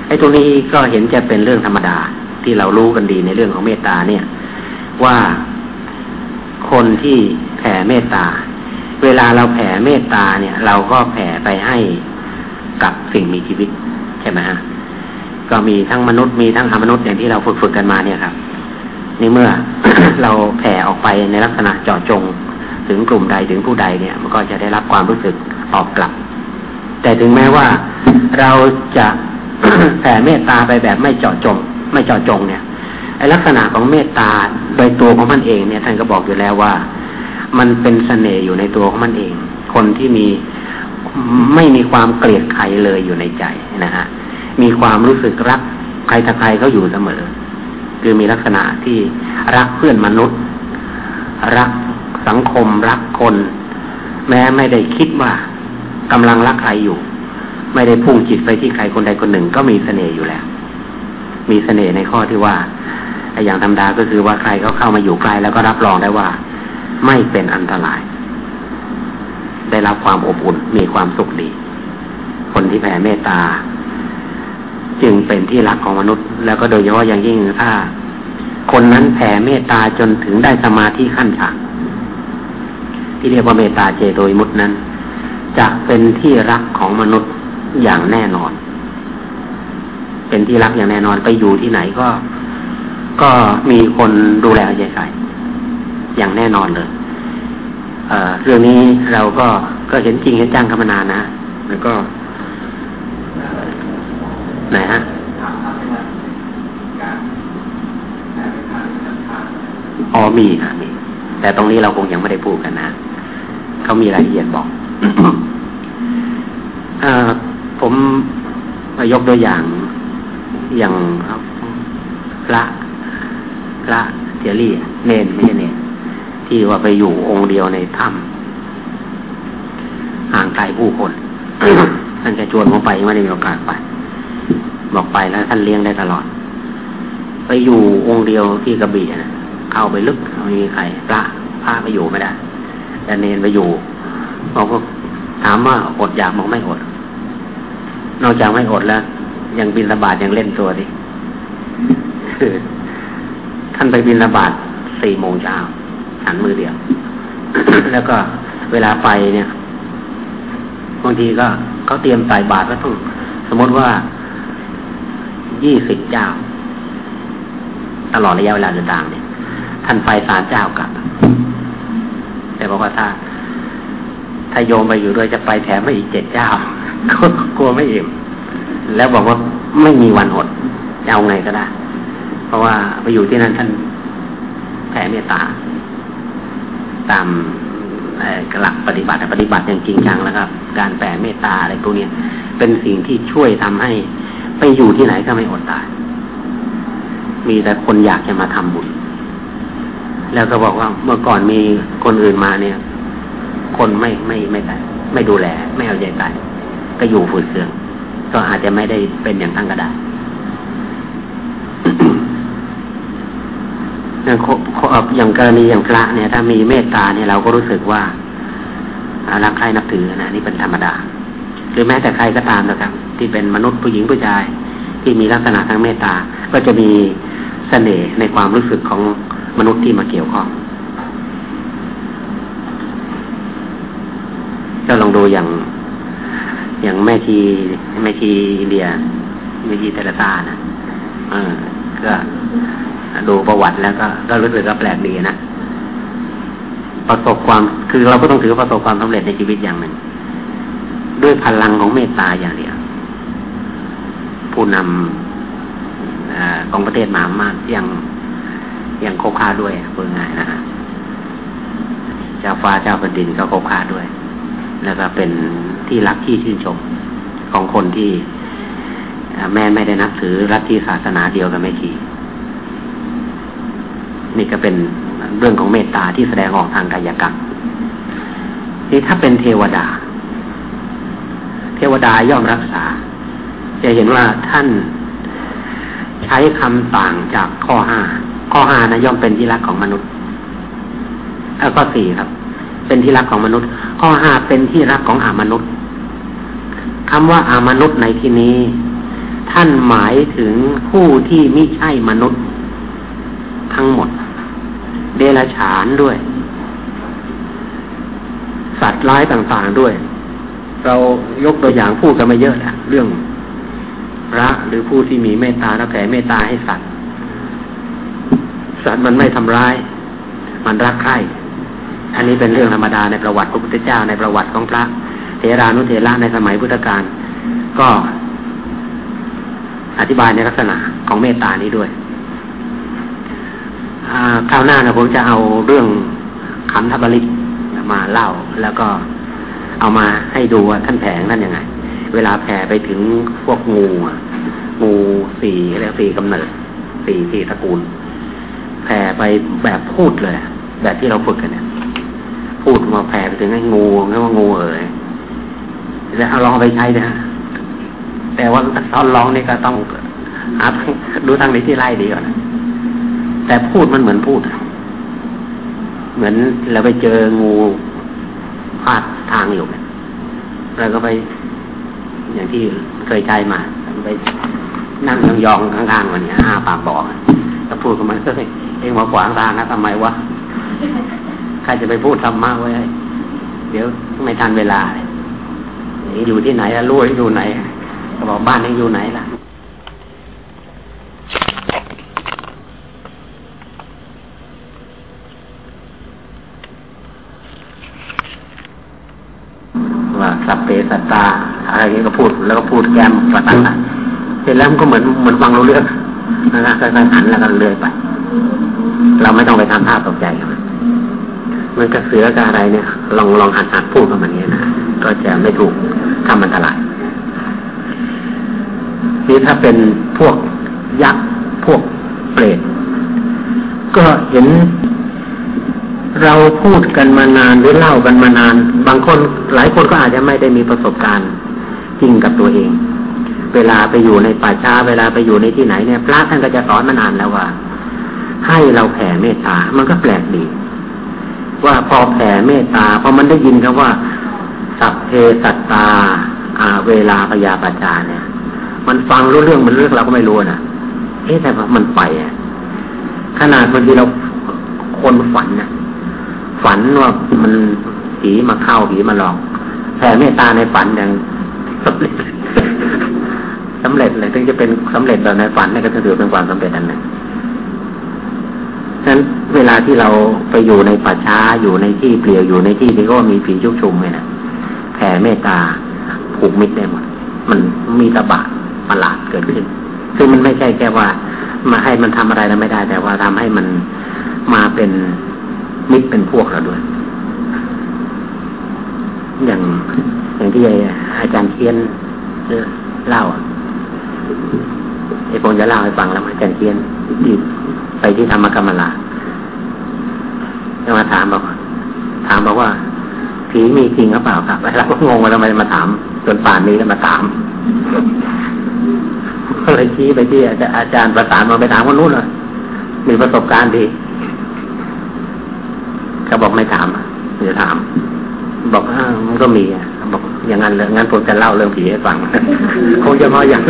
ไอ้ตรงนี้ก็เห็นจะเป็นเรื่องธรรมดาที่เรารู้กันดีในเรื่องของเมตตาเนี่ย ว่าคนที่ แผ่เมตตา เวลาเราแผ่เมตตาเนี่ย เราก็แผ่ไปให้กับสิ่งมีชีวิตใช่ไหมฮะก็มีทั้งมนุษย์มีทั้งอมนุษย์อย่างที่เราฝึกฝึกกันมาเนี่ยครับนี่เมื่อเราแผ่ออกไปในลักษณะเจาะจง ถึงกลุ่มใดถึงผู้ใดเนี่ย มันก็จะได้รับความรู้สึกตอบกลับ แต่ถึงแม้ว่าเราจะแผ่เมตตาไปแบบไม่เจาะจง ไม่เจาะจงเนี่ยไอลักษณะของเมตตาโดยตัวของมันเองเนี่ยท่านก็บอกอยู่แล้วว่า มันเป็นเสน่ห์อยู่ในตัวของมันเอง คนที่มีไม่มีความเกลียดใครเลยอยู่ในใจนะฮะมีความรู้สึกรักใครถ้าใครเขาอยู่เสมอ คือมีลักษณะที่รักเพื่อนมนุษย์ รักสังคมรักคน แม้ไม่ได้คิดว่ากำลังรักใครอยู่ ไม่ได้พุ่งจิตไปที่ใครคนใดคนหนึ่งก็มีเสน่ห์อยู่แล้ว มีเสน่ห์ในข้อที่ว่าอย่างธรรมดาก็คือว่าใครเขาเข้ามาอยู่ใกล้แล้วก็รับรองได้ว่า ไม่เป็นอันตราย ได้รับความอบอุ่นมีความสุขดี คนที่แผ่เมตตา จึงเป็นที่รักของมนุษย์ แล้วก็โดยเฉพาะอย่างยิ่งถ้า คนนั้นแผ่เมตตาจนถึงได้สมาธิขั้นฌานที่เรียกว่าเมตตาเจโดยมุตนั้น จะเป็นที่รักของมนุษย์อย่างแน่นอน เป็นที่รักอย่างแน่นอนไปอยู่ที่ไหนก็ ก็มีคนดูแลใจใส่ อย่างแน่นอนเลยเเรื่องนี้เราก็ก็เห็นจริงเห็นจังกันมานานนะแล้วก็ไหนฮะอ๋อมีนะมีแต่ตรงนี้เราคงยังไม่ได้พูดกันนะเขามีรายละเอียดบอกอผมยกตัวอย่างอย่างพระพระเทรี่เนนไม่ใช่เนน ที่ว่าไปอยู่องค์เดียวในถ้ำห่างไกลผู้คนท่านจะชวนผมไปไม่ได้มีโอกาสไป บอกไปแล้วท่านเลี้ยงได้ตลอด ไปอยู่องค์เดียวที่กระบี่นะเข้าไปลึกไม่มีใครพระพระไปอยู่ไม่ได้แต่เนนไปอยู่บอกว่าถามว่าอดอยากบอกไม่อด นอกจากไม่อดแล้ว ยังบินระบาดยังเล่นตัวดิท่านไปบินระบาดสี่โมงเช้า ฉันมือเดียว แล้วก็เวลาไปเนี่ยบางทีก็เขาเตรียมใส่บาตรแล้วต้องสมมติว่ายี่สิบเจ้า ตลอดระยะเวลาเดินทางเนี่ย ท่านไปสามเจ้ากลับ แต่บอกว่าถ้า ถ้าโยมไปอยู่ด้วยจะไปแถมไม่อีกเจ็ดเจ้ากลัวไม่อิ่มแล้วบอกว่าไม่มีวันอดจะเอาไงก็ได้ เพราะว่าไปอยู่ที่นั่นท่านแผ่เมตตา ตามหลักปฏิบัติปฏิบัติอย่างจริงจังแล้วครับ การแผ่เมตตาอะไรพวกนี้เป็นสิ่งที่ช่วยทำให้ไปอยู่ที่ไหนก็ไม่อดตาย มีแต่คนอยากจะมาทำบุญ แล้วก็บอกว่าเมื่อก่อนมีคนอื่นมาเนี่ย คนไม่ไม่ไม่ได้ไม่ดูแล ไม่เอาใจใส่ก็อยู่ฝืดเคือง ก็อาจจะไม่ได้เป็นอย่างทั้งก็ได้ อย่างกรณีอย่างพระเนี่ย ถ้ามีเมตตาเนี่ยเราก็รู้สึกว่ารักใครนับถือนะนี่เป็นธรรมดา หรือแม้แต่ใครก็ตามนะครับ ที่เป็นมนุษย์ผู้หญิงผู้ชาย ที่มีลักษณะทางเมตตา ก็จะมีเสน่ห์ในความรู้สึกของมนุษย์ที่มาเกี่ยวข้องก็ลองดูอย่าง อย่างแม่ชีแม่ชีอินเดียแม่ชีเทเลซานะเออก็ ดูประวัติแล้วก็ก็รู้สึกว่าแปลกดีนะประสบความคือเราก็ต้องถือประสบความสำเร็จในชีวิตอย่างหนึ่ง ด้วยพลังของเมตตาอย่างเดียวผู้นำอของประเทศมหามากยังยังโคคาด้วยเพื่อง่ายนะฮะเจ้าฟ้าเจ้าแผ่นดินก็โคคาด้วย แล้วก็เป็นที่รักที่ชื่นชมของคนที่แม่ไม่ได้นับถือรัฐที่ศาสนาเดียวกับแม่ชี นี่ก็เป็นเรื่องของเมตตาที่แสดงออกทางกายกรรมนี่ถ้าเป็นเทวดา เทวดาย่อมรักษา จะเห็นว่าท่านใช้คำต่างจากข้อห้าข้อห้านะย่อมเป็นที่รักของมนุษย์แล้วก็สี่ครับ เป็นที่รักของมนุษย์ ข้อห้าเป็นที่รักของอามนุษย์คำว่าอามนุษย์ในที่นี้ ท่านหมายถึงผู้ที่ไม่ใช่มนุษย์ ทั้งหมด เดรัจฉานด้วย สัตว์ร้ายต่างๆด้วย เรายกตัวอย่างพูดกันมาเยอะแล้วเรื่องพระหรือผู้ที่มีเมตตาและแผ่เมตตาให้สัตว์ สัตว์มันไม่ทำร้าย มันรักใคร่อันนี้เป็นเรื่องธรรมดาในประวัติพระพุทธเจ้าในประวัติของพระเทรานุเทระในสมัยพุทธกาลก็อธิบายในลักษณะของเมตตานี้ด้วย คราวหน้านะผมจะเอาเรื่องขันธบริกมาเล่า แล้วก็เอามาให้ดูว่าท่านแผงนั่นยังไง เวลาแผ่ไปถึงพวกงูงูสี่เรียกสี่กำเนิดสี่สี่ตระกูลแผ่ไปแบบพูดเลย แบบที่เราฝึกกันเนี่ย พูดมาแผ่ไปถึงไอ้งูเรียกว่างูเอ๋ยแล้วเอาลองไปใช้นะแต่ว่าตอนลองนี่ก็ต้องหาดูทางในที่ไล่ดีก่อน แต่พูดมันเหมือนพูด เหมือนเราไปเจองูพาดทางอยู่แล้วก็ไป อย่างที่เคยใช้มาไปนั่งยองๆข้างๆวันนี้อ้าปากบอกก็พูดกับมันก็เองมาขวางทางนะทำไมวะใครจะไปพูดธรรมะไว้เดี๋ยวไม่ทันเวลาอยู่ที่ไหนรู้อยู่ไหนก็บอกบ้านนี้อยู่ไหนล่ะ สัพเพสัตตาอะไรนี้ก็พูดแล้วก็พูดแกมประตันเสร็จแล้วมันก็เหมือนเหมือนฟังรู้เรื่องนะครับก็หันแล้วก็เลื่อยไป เราไม่ต้องไปทำท่าตกใจมันมันกระเสือกับอะไรเนี่ย ลองลองหัดหัดพูดกับมันเนี้นะก็จะไม่ถูกทำอันตรายนี่ถ้าเป็นพวกยักษ์พวกเปรตก็เห็น เราพูดกันมานานหรือเล่ากันมานาน บางคนหลายคนก็อาจจะไม่ได้มีประสบการณ์จริงกับตัวเอง เวลาไปอยู่ในป่าช้าเวลาไปอยู่ในที่ไหนเนี่ยพระท่านก็จะสอนมานานแล้วว่า ให้เราแผ่เมตตา มันก็แปลกดี ว่าพอแผ่เมตตาพอมันได้ยินคำว่า สัพเพสัตตาอาเวลาพยาปจาเนี่ย มันฟังรู้เรื่องมันเรื่องเราก็ไม่รู้นะเอ๊ะแต่มันไปอะขนาดบางทีเราคนฝันนะ ฝันว่ามันผีมาเข้าผีมาหลอกแผ่เมตตาในฝันอย่างสำเร็จสำเร็จเลยถึงจะเป็นสำเร็จแบบในฝันนี่ก็ถือเป็นความสำเร็จอันหนึ่งฉะนั้นเวลาที่เราไปอยู่ในป่าช้าอยู่ในที่เปลี่ยวอยู่ในที่ที่ก็มีผีชุกชุมเลยนะแผ่เมตตาผูกมิตรได้หมดมันมีตะบะประหลาดเกิดขึ้นซึ่งมันไม่ใช่แค่ว่า มาให้มันทำอะไรแล้วไม่ได้ แต่ว่าทำให้มันมาเป็น มิตรเป็นพวกเราด้วย อย่างอย่างที่อาจารย์เทียนเล่าไอ้ผมจะเล่าให้ฟังแล้วอาจารย์เทียนที่ไปที่ธรรมกรรมลาจะมาถามบอกถามบอกว่าผีมีจริงหรือเปล่าครับเราก็งงว่าทำไมมาถาม จนป่านนี้แล้วมาถามก็เลยชี้ไปที่อาจารย์ประสานมาไปถามคนนู้นเลยมีประสบการณ์ดี เขาบอกไม่ถามเดี๋ยวถาม บอกอ่ามันก็มีอะบอกอย่างนั้นเลยงั้นผมจะเล่าเรื่องผีให้ฟังคงจะมาอย่าง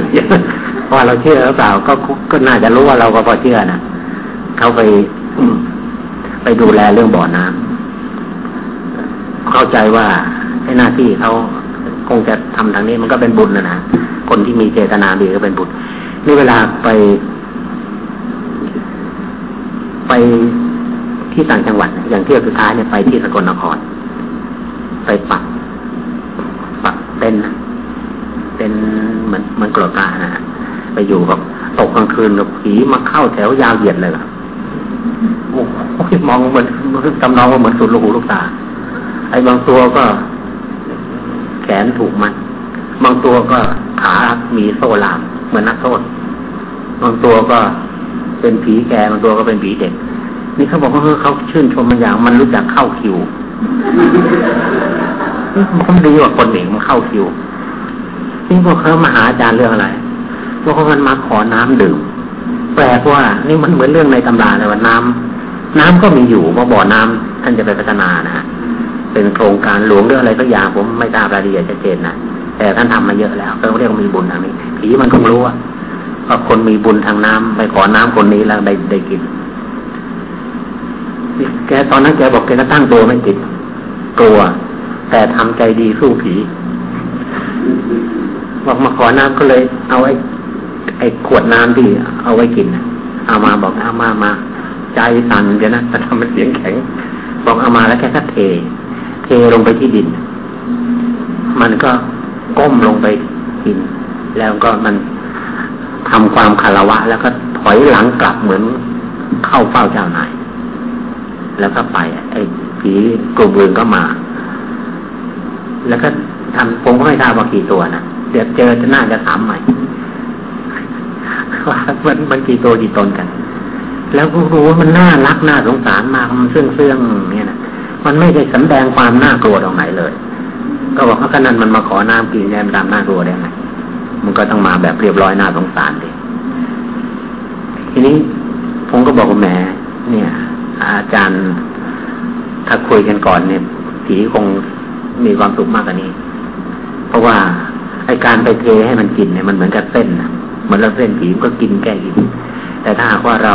เพราะเราเชื่อหรือเปล่าก็ก็น่าจะรู้ว่าเราก็พอเชื่อนะเขาไปไปดูแลเรื่องบ่อน้ำเข้าใจว่าไอ้หน้าที่เขาคงจะทำทางนี้มันก็เป็นบุญนะนะคนที่มีเจตนาดีก็เป็นบุญนี่เวลาไป ไป ที่ต่างจังหวัด อย่างเที่ยวสุดท้ายเนี่ยไปที่สกลนคร ไปปัก ปักเป็นเป็นเหมือนเหมือนกรดตานะไปอยู่แบบตกกลางคืนกับผีมาเข้าแถวยาวเหยียดเลยล่ะโอ้โหมองเหมือนจำนองว่าเหมือนสุดลูกหูลูกตา ไอ้บางตัวก็ แขนถูกมันบางตัวก็ขามีโซ่ลามเหมือนนักโทษบางตัวก็เป็นผีแกบางตัวก็เป็นผีเด็ก นี่เขาบอกว่าเขาชื่นชมมันอย่างมันรู้จักเข้าคิวมันดีกว่าคนหนึ่งมันเข้าคิวนี่พวกเขามาหาอาจารย์เรื่องอะไรพวกเขามันมาขอน้ำดื่ม แปลว่า นี่มันเหมือนเรื่องในตำราเลยว่าน้ำน้ำก็มีอยู่ว่าบ่อน้ำท่านจะไปพัฒนานะฮะเป็นโครงการหลวงเรื่องอะไรสักอย่างผมไม่ทราบรายละเอียดชัดเจนนะแต่ท่านทำมาเยอะแล้วเขาเรียกว่ามีบุญทางนี้ผีมันคงรู้ว่าคนมีบุญทางน้ำไปขอน้ำคนนี้แล้วได้ได้กิน แกตอนนั้นแกบอกแกก็ตั้งตัวไม่ติดกลัว แต่ทำใจดีสู้ผี บอกมาขอน้ำก็เลย เอาไอ้ไอ้ขวดน้ำที่เอาไว้กินเอามาบอกเอามามา ใจสั่นเดี๋ยวนะแต่ทำเป็นเสียงแข็ง บอกเอามาแล้วแกก็เท เทลงไปที่ดิน มันก็ก้มลงไปกิน แล้วก็มันทำความคารวะ แล้วก็ถอยหลังกลับเหมือนเข้าเฝ้าเจ้านาย แล้วก็ไปไอ้ผีกลุ่มอื่นก็มา แล้วก็ทำผมก็ไม่ทราบว่ากี่ตัวนะเดี๋ยวเจอจะน่าจะถามใหม่ว่ามันมันกี่ตัวกี่ตนกัน แล้วก็รู้ว่ามันน่ารักน่าสงสารมากมันเสื่องเสื่องเนี่ยนะมันไม่ได้สำแดงความน่ากลัวตรงไหนเลย ก็บอกว่าขนาดมันมาขอน้ำกินแยมดำน่ากลัวได้ไงมันก็ต้องมาแบบเรียบร้อยน่าสงสารดิทีนี้ผมก็บอกว่าแหมเนี่ย อาจารย์ถ้าคุยกันก่อนเนี่ยผีคงมีความสุขมากกว่านี้ เพราะว่าไอการไปเทให้มันกินเนี่ยมันเหมือนกับเส้นเหมือนเราเส้นผีก็กินแก้กิน แต่ถ้าหากว่าเรา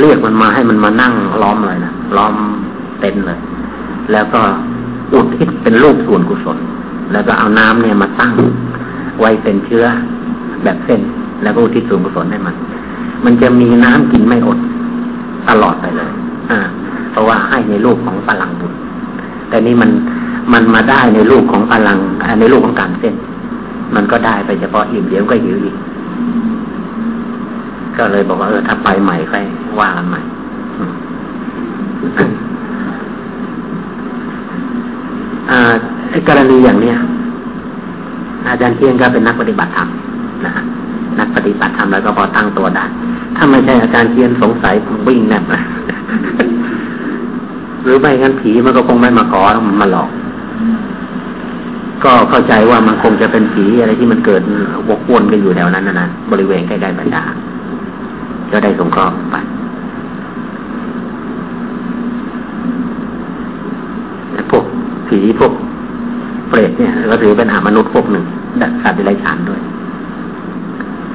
เรียกมันมาให้มันมานั่งล้อมเลยนะล้อมเต็นเลย แล้วก็อุทิศเป็นรูปส่วนกุศล แล้วก็เอาน้ำเนี่ยมาตั้งไว้เป็นเชื้อแบบเส้น แล้วก็อุทิศส่วนกุศลให้มัน มันจะมีน้ำกินไม่อดตลอดไปเลย อ่า เพราะว่าให้ในรูปของพลังบุญ แต่นี่มันมันมาได้ในรูปของพลังในรูปของการเส้น มันก็ได้ไปเฉพาะอิ่มเดียวก็หิวอีก ก็เลยบอกว่าเออถ้าไปใหม่ค่อยว่ากันใหม่ไอ้กรณีอย่างเนี้ยอาจารย์เทียนก็เป็นนักปฏิบัติธรรมนะฮะนักปฏิบัติธรรมแล้วก็พอตั้งตัวได้ ถ้าไม่ใช่อาจารย์เทียนสงสัยวิ่งแนบนะหรือไม่งั้นผีมันก็คงไม่มาขอมันมาหลอก ก็เข้าใจว่ามันคงจะเป็นผีอะไรที่มันเกิดวกวนกันอยู่แถวนั้นนะนะบริเวณใกล้ๆบรรดาก็ได้สงเคราะห์ไปพวกผีพวกเปรตเนี่ยก็ถือเป็นหามนุษย์พวกหนึ่งสัตว์ดิไรฉานด้วย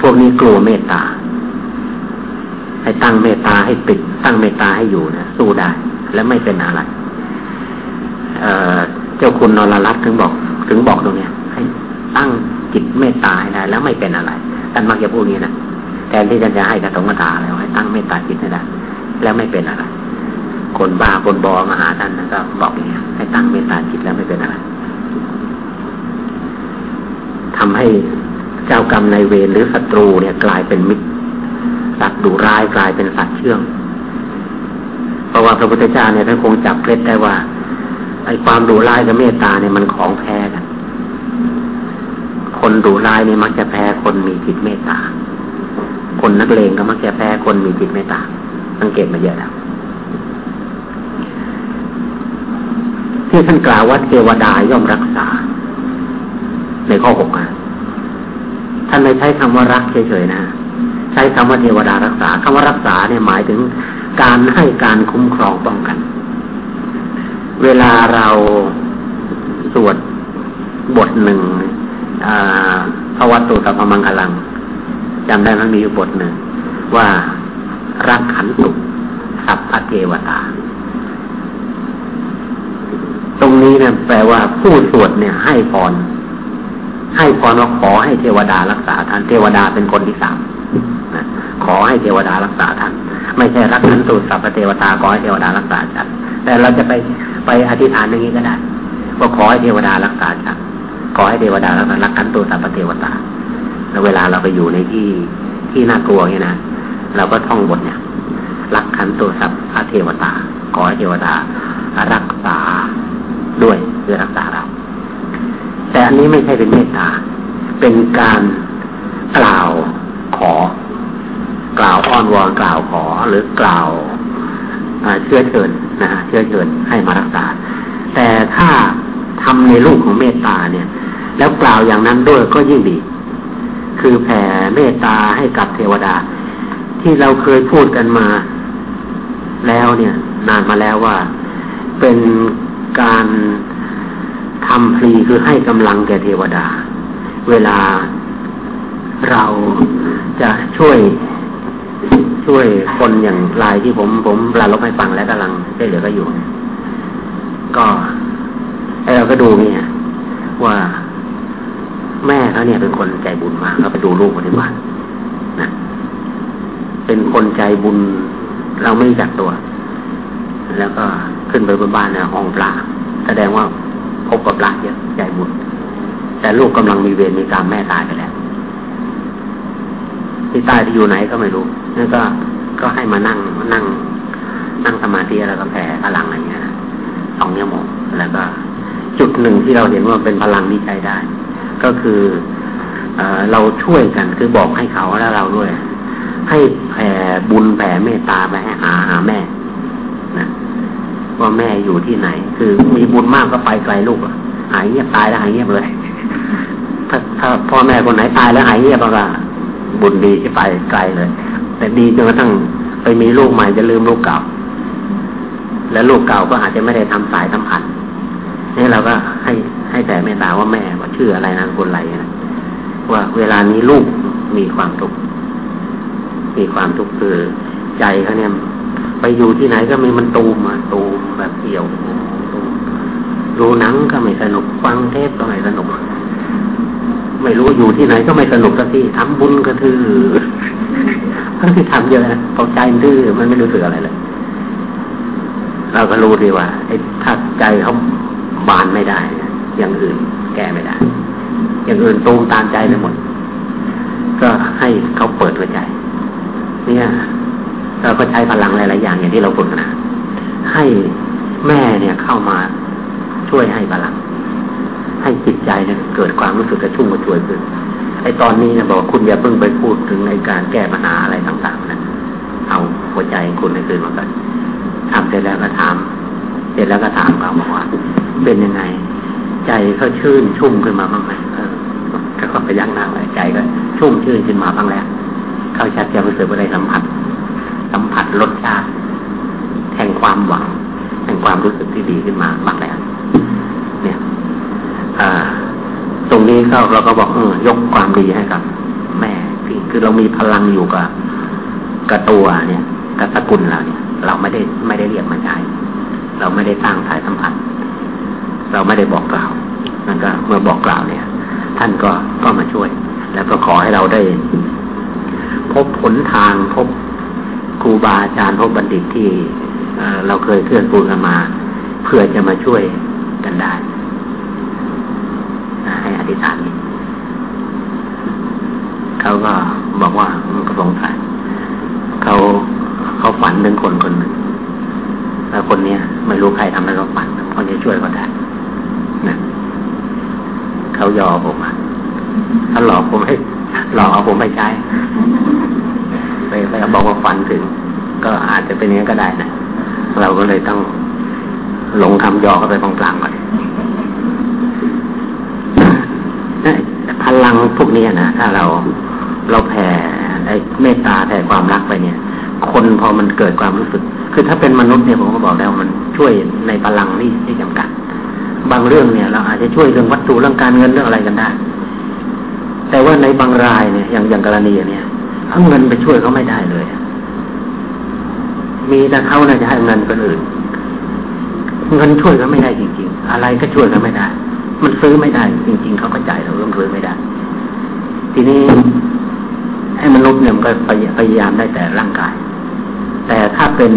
พวกนี้กลัวเมตตา ให้ตั้งเมตตาให้ติดตั้งเมตตาให้อยู่นะสู้ได้ และไม่เป็นอะไรเเจ้าคุณนรรัตน์ถึงบอก ถึงบอกตรงเนี้ยให้ตั้งจิตเมตตาให้ได้แล้วไม่เป็นอะไรท่านมักจะพูดงี้นะแทนที่ท่านจะให้กระสงกระถาแล้วให้ตั้งเมตตาจิตให้ได้แล้วไม่เป็นอะไร คนบ้าคนบอมาหาท่านก็บอกอย่างนี้ให้ตั้งเมตตาจิตแล้วไม่เป็นอะไรทำให้เจ้ากรรมในเวรหรือศัตรูเนี่ยกลายเป็นมิตร สัตว์ดุร้ายกลายเป็นสัตว์เชื่อง เพราะว่าพระพุทธเจ้าเนี่ยท่านคงจับเคล็ดได้ว่า ไอ้ความดุร้ายกับเมตตาเนี่ยมันของแพ้กัน คนดุร้ายเนี่ยมักจะแพ้คนมีจิตเมตตา คนนักเลงก็มักจะแพ้คนมีจิตเมตตา สังเกตมาเยอะแล้วที่ท่านกล่าวว่าเทวดาย่อมรักษา ในข้อหกท่านไม่ใช้คำว่ารักเฉยๆนะ ใช้คำว่าเทวดารักษาคำว่ารักษาเนี่ยหมายถึงการให้การคุ้มครองป้องกัน เวลาเราสวดบทหนึ่งพระวัตุสัพพมังคลังจำได้มันมีอยู่บทหนึ่ง ว่ารักขันตุสัพพเทวตา ตรงนี้เนี่ยแปลว่าผู้สวดเนี่ย ให้พรให้พรว่าขอให้เทวดารักษาท่านเทวดาเป็นคนที่สาม ขอให้เทวดารักษาท่าน ไม่ใช่รักนั้นสูตรสัพเทวตาขอให้เทวดารักษาท่านแต่เราจะไปไปอธิษฐานอย่างนี้ก็ได้ว่าขอให้เทวดารักษาท่านขอให้เทวดารักษารักขันตุสัพเทวตาแล้วเวลาเราไปอยู่ในที่ที่น่ากลัวเนี่ยนะเราก็ท่องบทเนี่ยรักขันตุสัพพเทวตา ขอให้เทวดารักษาด้วยเพื่อรักษาเรา แต่อันนี้ไม่ใช่เป็นเมตตา เป็นการกล่าว อ้อนวอนกล่าวขอหรือกล่าวเชื่อเชิญนะฮะเชื่อเชิญให้มารักษา แต่ถ้าทำในรูปของเมตตาเนี่ย แล้วกล่าวอย่างนั้นด้วยก็ยิ่งดี คือแผ่เมตตาให้กับเทวดา ที่เราเคยพูดกันมา แล้วเนี่ย นานมาแล้วว่าเป็นการทำพลีคือให้กำลังแก่เทวดา เวลาเราจะช่วย ช่วยคนอย่างลายที่ผม ผมปลาลบให้ฟังและกำลังช่วยเหลือก็อยู่ ก็ไอเราก็ดูเนี่ยว่าแม่เขาเนี่ยเป็นคนใจบุญมากเขาไปดูลูกคนที่บ้านนะเป็นคนใจบุญ เราไม่จักตัว แล้วก็ขึ้นไปบนบ้านในห้องปลาแสดงว่าพบกับรักเยอะใจบุญ แต่ลูกกำลังมีเวรมีกรรมแม่ตายไปแล้ว ที่ตายที่อยู่ไหนก็ไม่รู้นั่นก็ก็ให้มานั่งนั่ง นั่งสมาธิแล้วก็แผ่พลังอะไรเงี้ยสองชั่วโมงแล้วก็ จุดหนึ่งที่เราเห็นว่าเป็นพลังที่ใช้ได้ ก็คือเอเราช่วยกันคือบอกให้เขาและเราด้วย ให้แผ่บุญแผ่เมตตาไปให้หาหาแม่นะว่าแม่อยู่ที่ไหน คือมีบุญมากก็ไปไกลลูกหายเงียบตายแล้วหายเงียบเลยถ้าถ้าพ่อแม่คนไหนตายแล้วหายเงียบก็ บุญดีที่ไปไกลเลย แต่ดีจนกระทั่งไปมีลูกใหม่จะลืมลูกเก่า แล้วลูกเก่าก็อาจจะไม่ได้ทำสายสัมพันนี่เราก็ให้ให้แต่เมตตาว่าแม่ว่าชื่ออะไรนะคนไรนะว่าเวลานี้ลูกมีความทุกข์มีความทุกข์คือใจเขาเนี่ยไปอยู่ที่ไหนก็มีมันตูมมาตูมแบบเกี่ยวดูหนังก็ไม่สนุกฟังเทปก็ไม่สนุก ไม่รู้อยู่ที่ไหนก็ไม่สนุกสักทีทำบุญก็ทื่อทั้งที่ทำเยอะนะพอใจทื่อมันไม่รู้สึกอะไรเลยเราก็รู้ดีว่าไอ้ถ้าใจเขาบานไม่ได้ อย่างอื่นแก้ไม่ได้ อย่างอื่นตูมตามใจไปหมด ก็ให้เขาเปิดหัวใจ เนี่ยเราก็ใช้พลังหลาย ๆ อย่างอย่างที่เราฝึกนะให้แม่เนี่ยเข้ามาช่วยให้พลัง ให้จิตใจเนี่ยเกิดความรู้สึกกระชุ่มกระชวยขึ้นไอ้ตอนนี้นี่ยบอกคุณอย่าเพิ่งไปพูดถึงในการแก้ปัญหาอะไรต่างๆนะเอาหัวใจคุณในคืนมาก่อนทำเสร็จแล้วก็ถาม เสร็จแล้วก็ถามเขาบอกว่า เป็นยังไง ใจเขาชื่นชุ่มขึ้นมาบ้างไหมเออก็ไปยักหน้าไว้ใจก็ชุ่มชื่นขึ้นมาบ้างแล้วเขาชัดจะรู้สึกว่าได้สัมผัส สัมผัสรสชาติแห่งความหวังแห่งความรู้สึกที่ดีขึ้นมาบ้างแล้วเนี่ย ตรงนี้เราเราก็บอกเออยกความดีให้กับ แม่ที่คือเรามีพลังอยู่กับกับตัวเนี่ยกับสกุลเราเนี่ย เราไม่ได้ไม่ได้เรียกมาใช้เราไม่ได้สร้างสายสัมพันธ์เราไม่ได้บอกกล่าวนั่นก็เมื่อบอกกล่าวเนี่ย ท่านก็ก็มาช่วย แล้วก็ขอให้เราได้ พบผลทางพบครูบาอาจารย์พบบัณฑิตที่เราเคยเคลื่อนปูนกันมา เพื่อจะมาช่วยกันได้ อธิษฐานเขาก็บอกว่ามันก็สงสัยเขาเขาฝันถึงคนคนหนึ่งแล้วคนเนี้ยไม่รู้ใครทำให้เขาฝันคนนี้ช่วยเขาได้นะเขายอผมอะเขาหลอกผมให้หลอกเอาผมไปใช้ไปไปบอกว่าฝันถึง ก็อาจจะเป็นอย่างนี้ก็ได้นะเราก็เลยต้องหลงคำยอเข้าไปกลางๆก่อนพลั งพวกนี้นะถ้าเราเราแผ่ไอ้เมตตาแผ่ความรักไปเนี่ย คนพอมันเกิดความรู้สึก คือถ้าเป็นมนุษย์เนี่ยผมก็บอกแล้วมันช่วยในพลังนี่ที่จำกัด บางเรื่องเนี่ย เราอาจจะช่วยเรื่องวัตถุเรื่องการเงินเรื่องอะไรกันได้ แต่ว่าในบางรายเนี่ยอย่างอย่างกรณีเนี่ยเอาเงินไปช่วยเขาไม่ได้เลย มีแต่เขาน่าจะให้เงินคนอื่น เงินช่วยก็ไม่ได้จริง ๆ อะไรก็ช่วยก็ไม่ได้ มันซื้อไม่ได้ จริง ๆเขาก็จ่ายเราเรื่องซื้อไม่ได้ ทีนี้ให้มนุษย์เนี่ยมันก็พยายามได้แต่ร่างกาย แต่ถ้าเป็น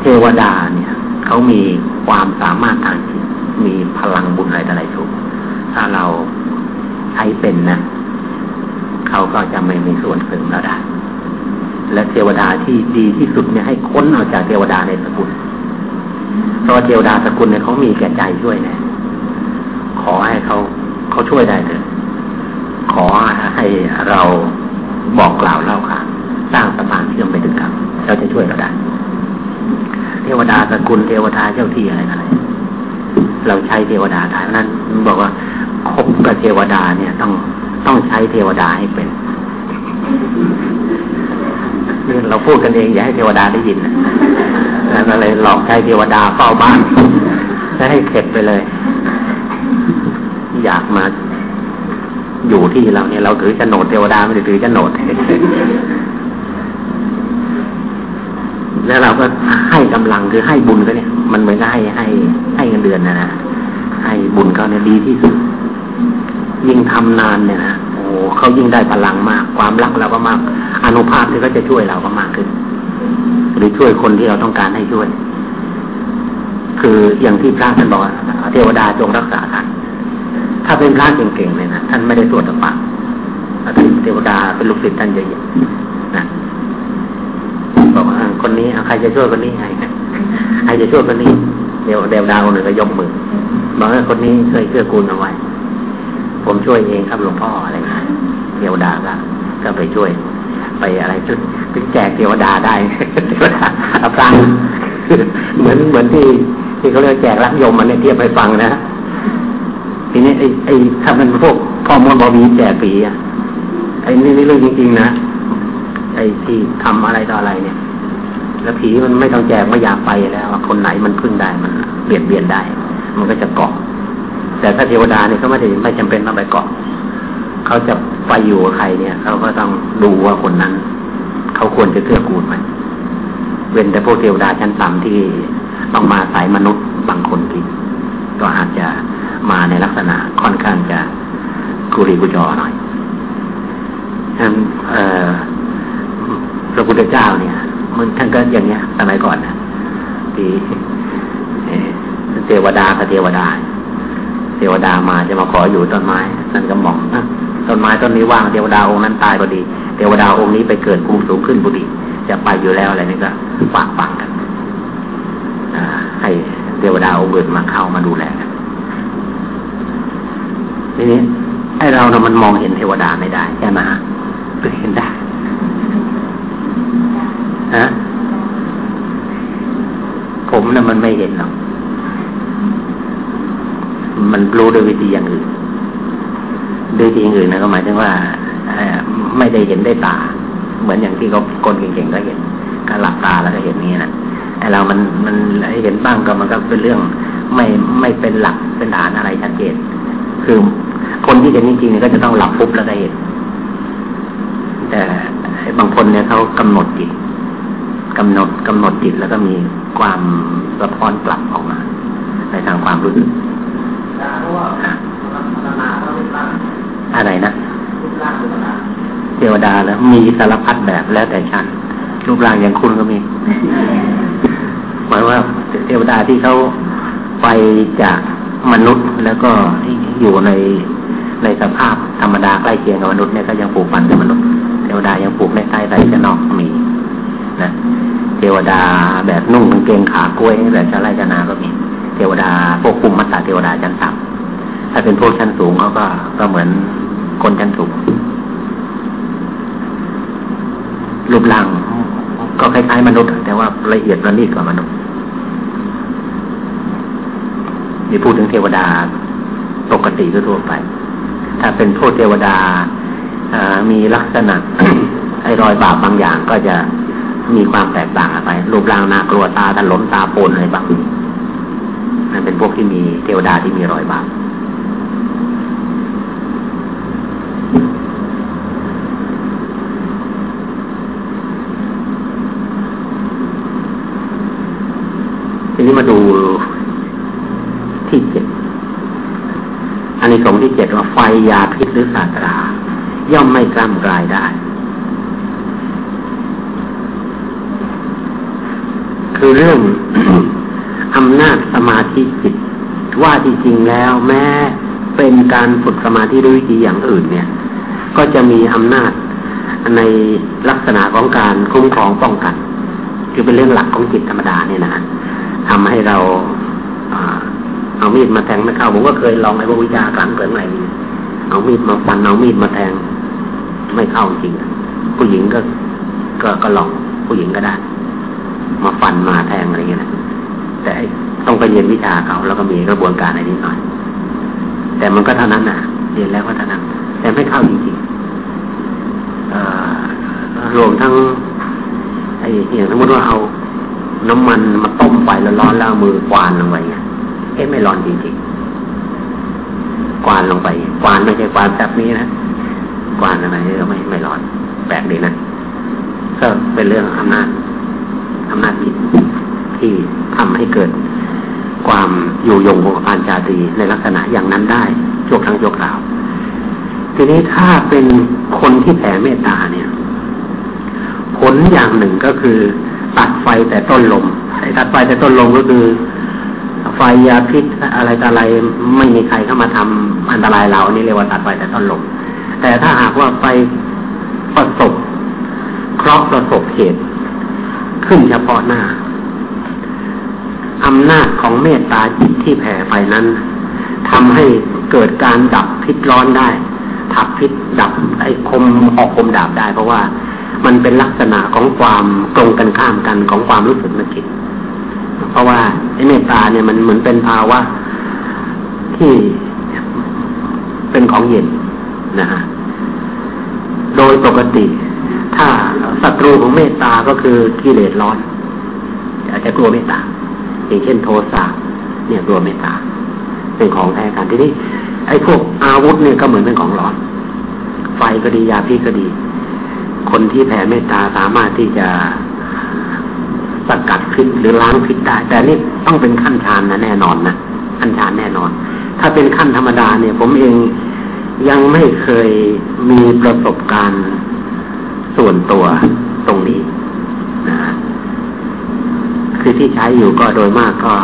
เทวดาเนี่ย เขามีความสามารถทางจิตมีพลังบุญอะไรต่ออะไรสูงถ้าเราใช้เป็นนะเขาก็จะไม่มีส่วนเสริมเราได้ และเทวดาที่ดีที่สุดเนี่ยให้ค้นออกจากเทวดาในสกุลเพราะเทวดาสกุลเนี่ยเขามีแก่ใจช่วยเนี่ยขอให้เขาเขาช่วยได้เถอะ ขอให้เราบอกกล่าวเล่าค่ะ สร้างสะพานเชื่อมไปถึงกันเราจะช่วยเราได้ เทวดาสกุลเทวดาเจ้าที่อะไรอะไรเราใช้เทวดาได้นั้นบอกว่าคบกับเทวดาเนี่ยต้องต้องใช้เทวดาให้เป็นเราพูดกันเองอย่าให้เทวดาได้ยินนะแล้วก็เลยหลอกใช้เทวดาเฝ้าบ้านจะให้เข็ดไปเลย อยากมา อยู่ที่เราเนี่ยเราถือโฉนดเทวดาไม่ได้ถือโฉนดแล้วเราก็ให้กำลังคือให้บุญก็เนี่ย มันเหมือนให้ให้ให้เงินเดือนนะนะให้บุญเขาเนี่ยดีที่สุด ยิ่งทำนานเนี่ยนะโอ้เขายิ่งได้พลังมาก ความรักเราก็มากอนุภาพที่เขาจะช่วยเราก็มากขึ้น หรือช่วยคนที่เราต้องการให้ช่วย คืออย่างที่พระท่านบอกเทวดาจงรักษาท่านาเป็นพระเก่งๆเลยนะท่านไม่ได้สวดตะปะท่านเทวดาเป็นลูกศิษย์ท่านเยอะๆนะบอกว่าคนนี้ใครจะช่วยคนนี้ให้ใครจะช่วยคนนี้ เดี๋ยวเดวดาวคนหนึ่งก็ยกมือบอกว่าคนนี้เคยเชื่อกูลเอาไว้ ผมช่วยเองครับหลวงพ่ออะไรนะเทวดาก็ก็ไปช่วย ไปอะไรชุดไปแจกเทวดาได้เทวดาเอาฟังเหมือนเหมือนที่ที่เขาเรียกแจกรักยมมันเนี่ยเทียบไปฟังนะ นี้ไอ้ไอ้ถ้ามันพวกพ่อมดบอบีแจกปีอะไอ้นี่เรื่องจริงๆนะไอ้ที่ทำอะไรต่ออะไรเนี่ย แล้วผีมันไม่ต้องแจกไม่อยากไปแล้วคนไหนมันพึ่งได้มันเบียดเบียนได้ มันก็จะเกาะ แต่ถ้าเทวดาเนี่ยเขาไม่ได้ไม่จำเป็นต้องไปเกาะเขาจะไปอยู่กับใครเนี่ยเขาก็ต้องดูว่าคนนั้นเขาควรจะเกื้อกูลไหมเว้นแต่พวกเทวดาชั้นต่ำที่ต้องมาสายมนุษย์บางคนกินก็อาจจะ มาในลักษณะค่อนข้างจะกุริกุจอหน่อยท่านพระพุทธเจ้าเนี่ย มันท่านก็อย่างเนี้ยสมัยก่อนนะที่เทวดากับเทวดา เทวดามาจะมาขออยู่ต้นไม้ท่านก็มองต้นไม้ต้นนี้ว่างเทวดาองค์นั้นตายพอดีเทวดาองค์นี้ไปเกิดภูมิสูงขึ้นพอดีจะไปอยู่แล้วอะไรนี่ก็ฝากฝังกันให้เทวดาองค์อื่นมาเข้ามาดูแลกัน ทีนี้ไอ้เราเนาะมันมองเห็นเทวดาไม่ได้ใช่ไหมฮะเห็นได้ฮะผมนะ่ะมันไม่เห็นหรอกมันรู้ด้วยวิธีอย่างอื่นด้วยวิธีอย่างอื่นนะก็หมายถึงว่าไม่ได้เห็นได้ตา เหมือนอย่างที่เขาคนเก่งๆก็เห็นก็หลับตาแล้วก็เห็นนี้นะไอ้เรามันมันเห็นบ้างก็มันก็เป็นเรื่อง ไม่ไม่เป็นหลักเป็นฐานอะไรชัดเจนคือ คนที่เห็นจริงเนี่ยก็จะต้องหลับปุ๊บแล้วก็เห็นแต่บางคนเนี่ยเขากำหนดจิตกำหนดกำหนดจิตแล้วก็มีความสะท้อนกลับออกมา ในทางความรู้สึกอะไรนะเทวดาแล้วมีสารพัดแบบแล้วแต่ชั้นรูปร่างอย่างคุณก็มีหมายว่าเทวดาที่เขาไปจากมนุษย์แล้วก็อยู่ใน ในสภาพธรรมดาใกล้เคียงกับมนุษย์เนี่ยก็ยังปูกฝันกับมนุษย์เทวดายังปูกในใต้ใส่จะนอกมีนะเทวดาแบบนุ่งกางเกงขากล้วยแบบชาไร่ชนาก็มี เทวดาพวกคุมมัตตาเทวดาชั้นต่ำถ้าเป็นพวกชั้นสูงเขาก็ก็เหมือนคนชั้นสูงรูปร่างก็คล้ายๆมนุษย์ แต่ว่าละเอียดละนีดกว่ามนุษย์มีพูดถึงเทวดาปกติทั่วไป ถ้าเป็นพวกเทวดามีลักษณะไอ้รอยบาปบางอย่างก็จะมีความแตกต่างไป รูปร่างน่ากลัวตาถลนตาโปนอะไรบางนั่นเป็นพวกที่มีเทวดาที่มีรอยบาปทีนี้มาดูที่เจ็ด อันนี้สงที่เจ็ดว่าไฟยาพิษหรือสาตรา ย่อมไม่กล้ำกลายได้ คือเรื่องอำนาจสมาธิจิต ว่าจริงๆแล้วแม้เป็นการฝึกสมาธิด้วยวิธีอย่างอื่นเนี่ย ก็จะมีอำนาจในลักษณะของการคุ้มครองป้องกัน คือเป็นเรื่องหลักของจิตธรรมดาเนี่ยนะทำให้เรา เอามีดมาแทงไม่เข้าผมก็เคยลองไอ้พวกวิชากางเกิดอะไรเอามีดมาฟันเอามีดมาแทง ไม่เข้าจริงผู้หญิงก็ก็ก็ลองผู้หญิงก็ได้ มาฟันมาแทงอะไรเงี้ยนะแต่ต้องไปเรียนวิชาเขาแล้วก็มีกระบวนการอะไรนิดหน่อย แต่มันก็เท่านั้นนะเรียนแล้วก็เท่านั้นแต่ไม่เข้าจริงๆรวมทั้งไอ้อย่างสมมติว่าเอาน้ำมันมาต้มไฟแล้วร้อนแล้วมือกวานลงไปเนี่ย เอ๊ะไม่ร้อนจริงๆกวานลงไป กวานไม่ใช่กวานแบบนี้นะกวานอะไรก็ไม่ไม่ร้อนแปลกดีนะก็เป็นเรื่องอำนาจอำนาจจิตที่ทำให้เกิด ความอยู่ยงของพานจารีในลักษณะอย่างนั้นได้ชั่วครั้งชั่วคราว ทีนี้ถ้าเป็นคนที่แผ่เมตตาเนี่ย ผลอย่างหนึ่งก็คือ ตัดไฟแต่ต้นลมไอ้ตัดไฟแต่ต้นลมก็คือ ไฟยาพิษอะไรต่อะไรไม่มีใครเข้ามาทำอันตรายเรานี่เรียกว่าตัดไฟแต่ต้นลมแต่ถ้าหากว่าไปประสบเคราะห์ประสบเหตุ ขึ้นเฉพาะหน้าอำนาจของเมตตาจิตที่แผ่ไปนั้นทำให้เกิดการดับพิษร้อนได้ทับพิษดับไอ้คมออกคมดาบได้ เพราะว่ามันเป็นลักษณะของความตรงกันข้ามกันของความรู้สึกนึกคิด เพราะว่าไอ้เมตตาเนี่ยมันเหมือนเป็นภาวะที่เป็นของเย็นนะฮะโดยปกติ ถ้าศัตรูของเมตตาก็คือกิเลสร้อนอาจจะกลัวเมตตาอย่างเช่นโทสะเนี่ยกลัวเมตตา เป็นของแท้กันทีนี้ไอ้พวกอาวุธเนี่ยก็เหมือนเป็นของร้อน ไฟก็ดียาพิษก็ดี คนที่แผ่เมตตาสามารถที่จะ สกัดพิษหรือล้างพิษได้ แต่นี่ต้องเป็นขั้นฌานนะแน่นอนนะขั้นฌานแน่นอน ถ้าเป็นขั้นธรรมดาเนี่ย ผมเองยังไม่เคยมีประสบการณ์ส่วนตัวตรงนี้นะคือที่ใช้อยู่ก็โดยมากก็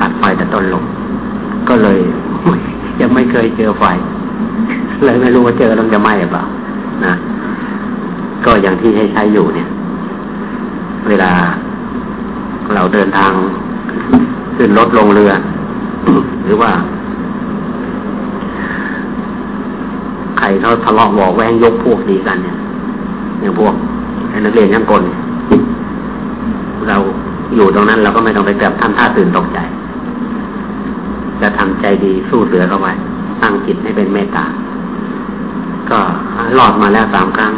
ตัดไฟแต่ต้นลมก็เลยยังไม่เคยเจอไฟ เลยไม่รู้ว่าเจอแล้วจะไหม้หรือเปล่านะก็อย่างที่ให้ใช้อยู่เนี่ย เวลา เราเดินทางขึ้นรถลงเรือ หรือว่า ใครเขาทะเลาะบอกแวงยกพวกดีกันเนี่ยอย่างพวกนักเรียนยังกลเราอยู่ตรงนั้นเราก็ไม่ต้องไปแบบทำท่าตื่นตกใจ จะทำใจดีสู้เสือเข้าไว้ตั้งจิตให้เป็นเมตตา ก็รอดมาแล้วสามครั้ง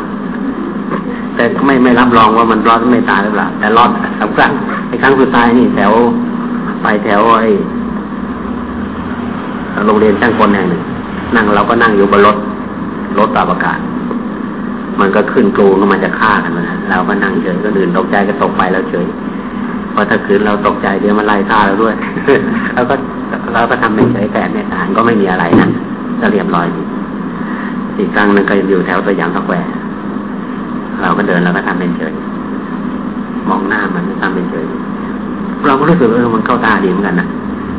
แต่ไม่ไม่รับรองว่ามันรอดเมตตาหรือเปล่าแต่รอดสามครั้ง ไอ้ครั้งสุดท้ายนี่แถวไปแถวไอ้โรงเรียนช่างกลแห่งหนึ่งนั่งเราก็นั่งอยู่บนรถรถปรับอากาศ มันก็ขึ้นกรูกันมันจะฆ่ากันนะเราก็นั่งเฉยก็ตื่นตกใจก็ตกไปแล้วเฉยเพราะถ้าขืนเราตกใจเดี๋ยวมันไล่ฆ่าเราด้วยเราก็เราก็ทำเป็นเฉยแต่เมตตาก็ไม่มีอะไรนะก็เรียบร้อยอีกครั้งหนึ่งก็อยู่แถวสยามสแควร์เราก็เดินเราก็ทำเป็นเฉย มองหน้ามันทำเป็นเฉยเราก็รู้สึกว่ามันเข้าตาดีเหมือนกันนะ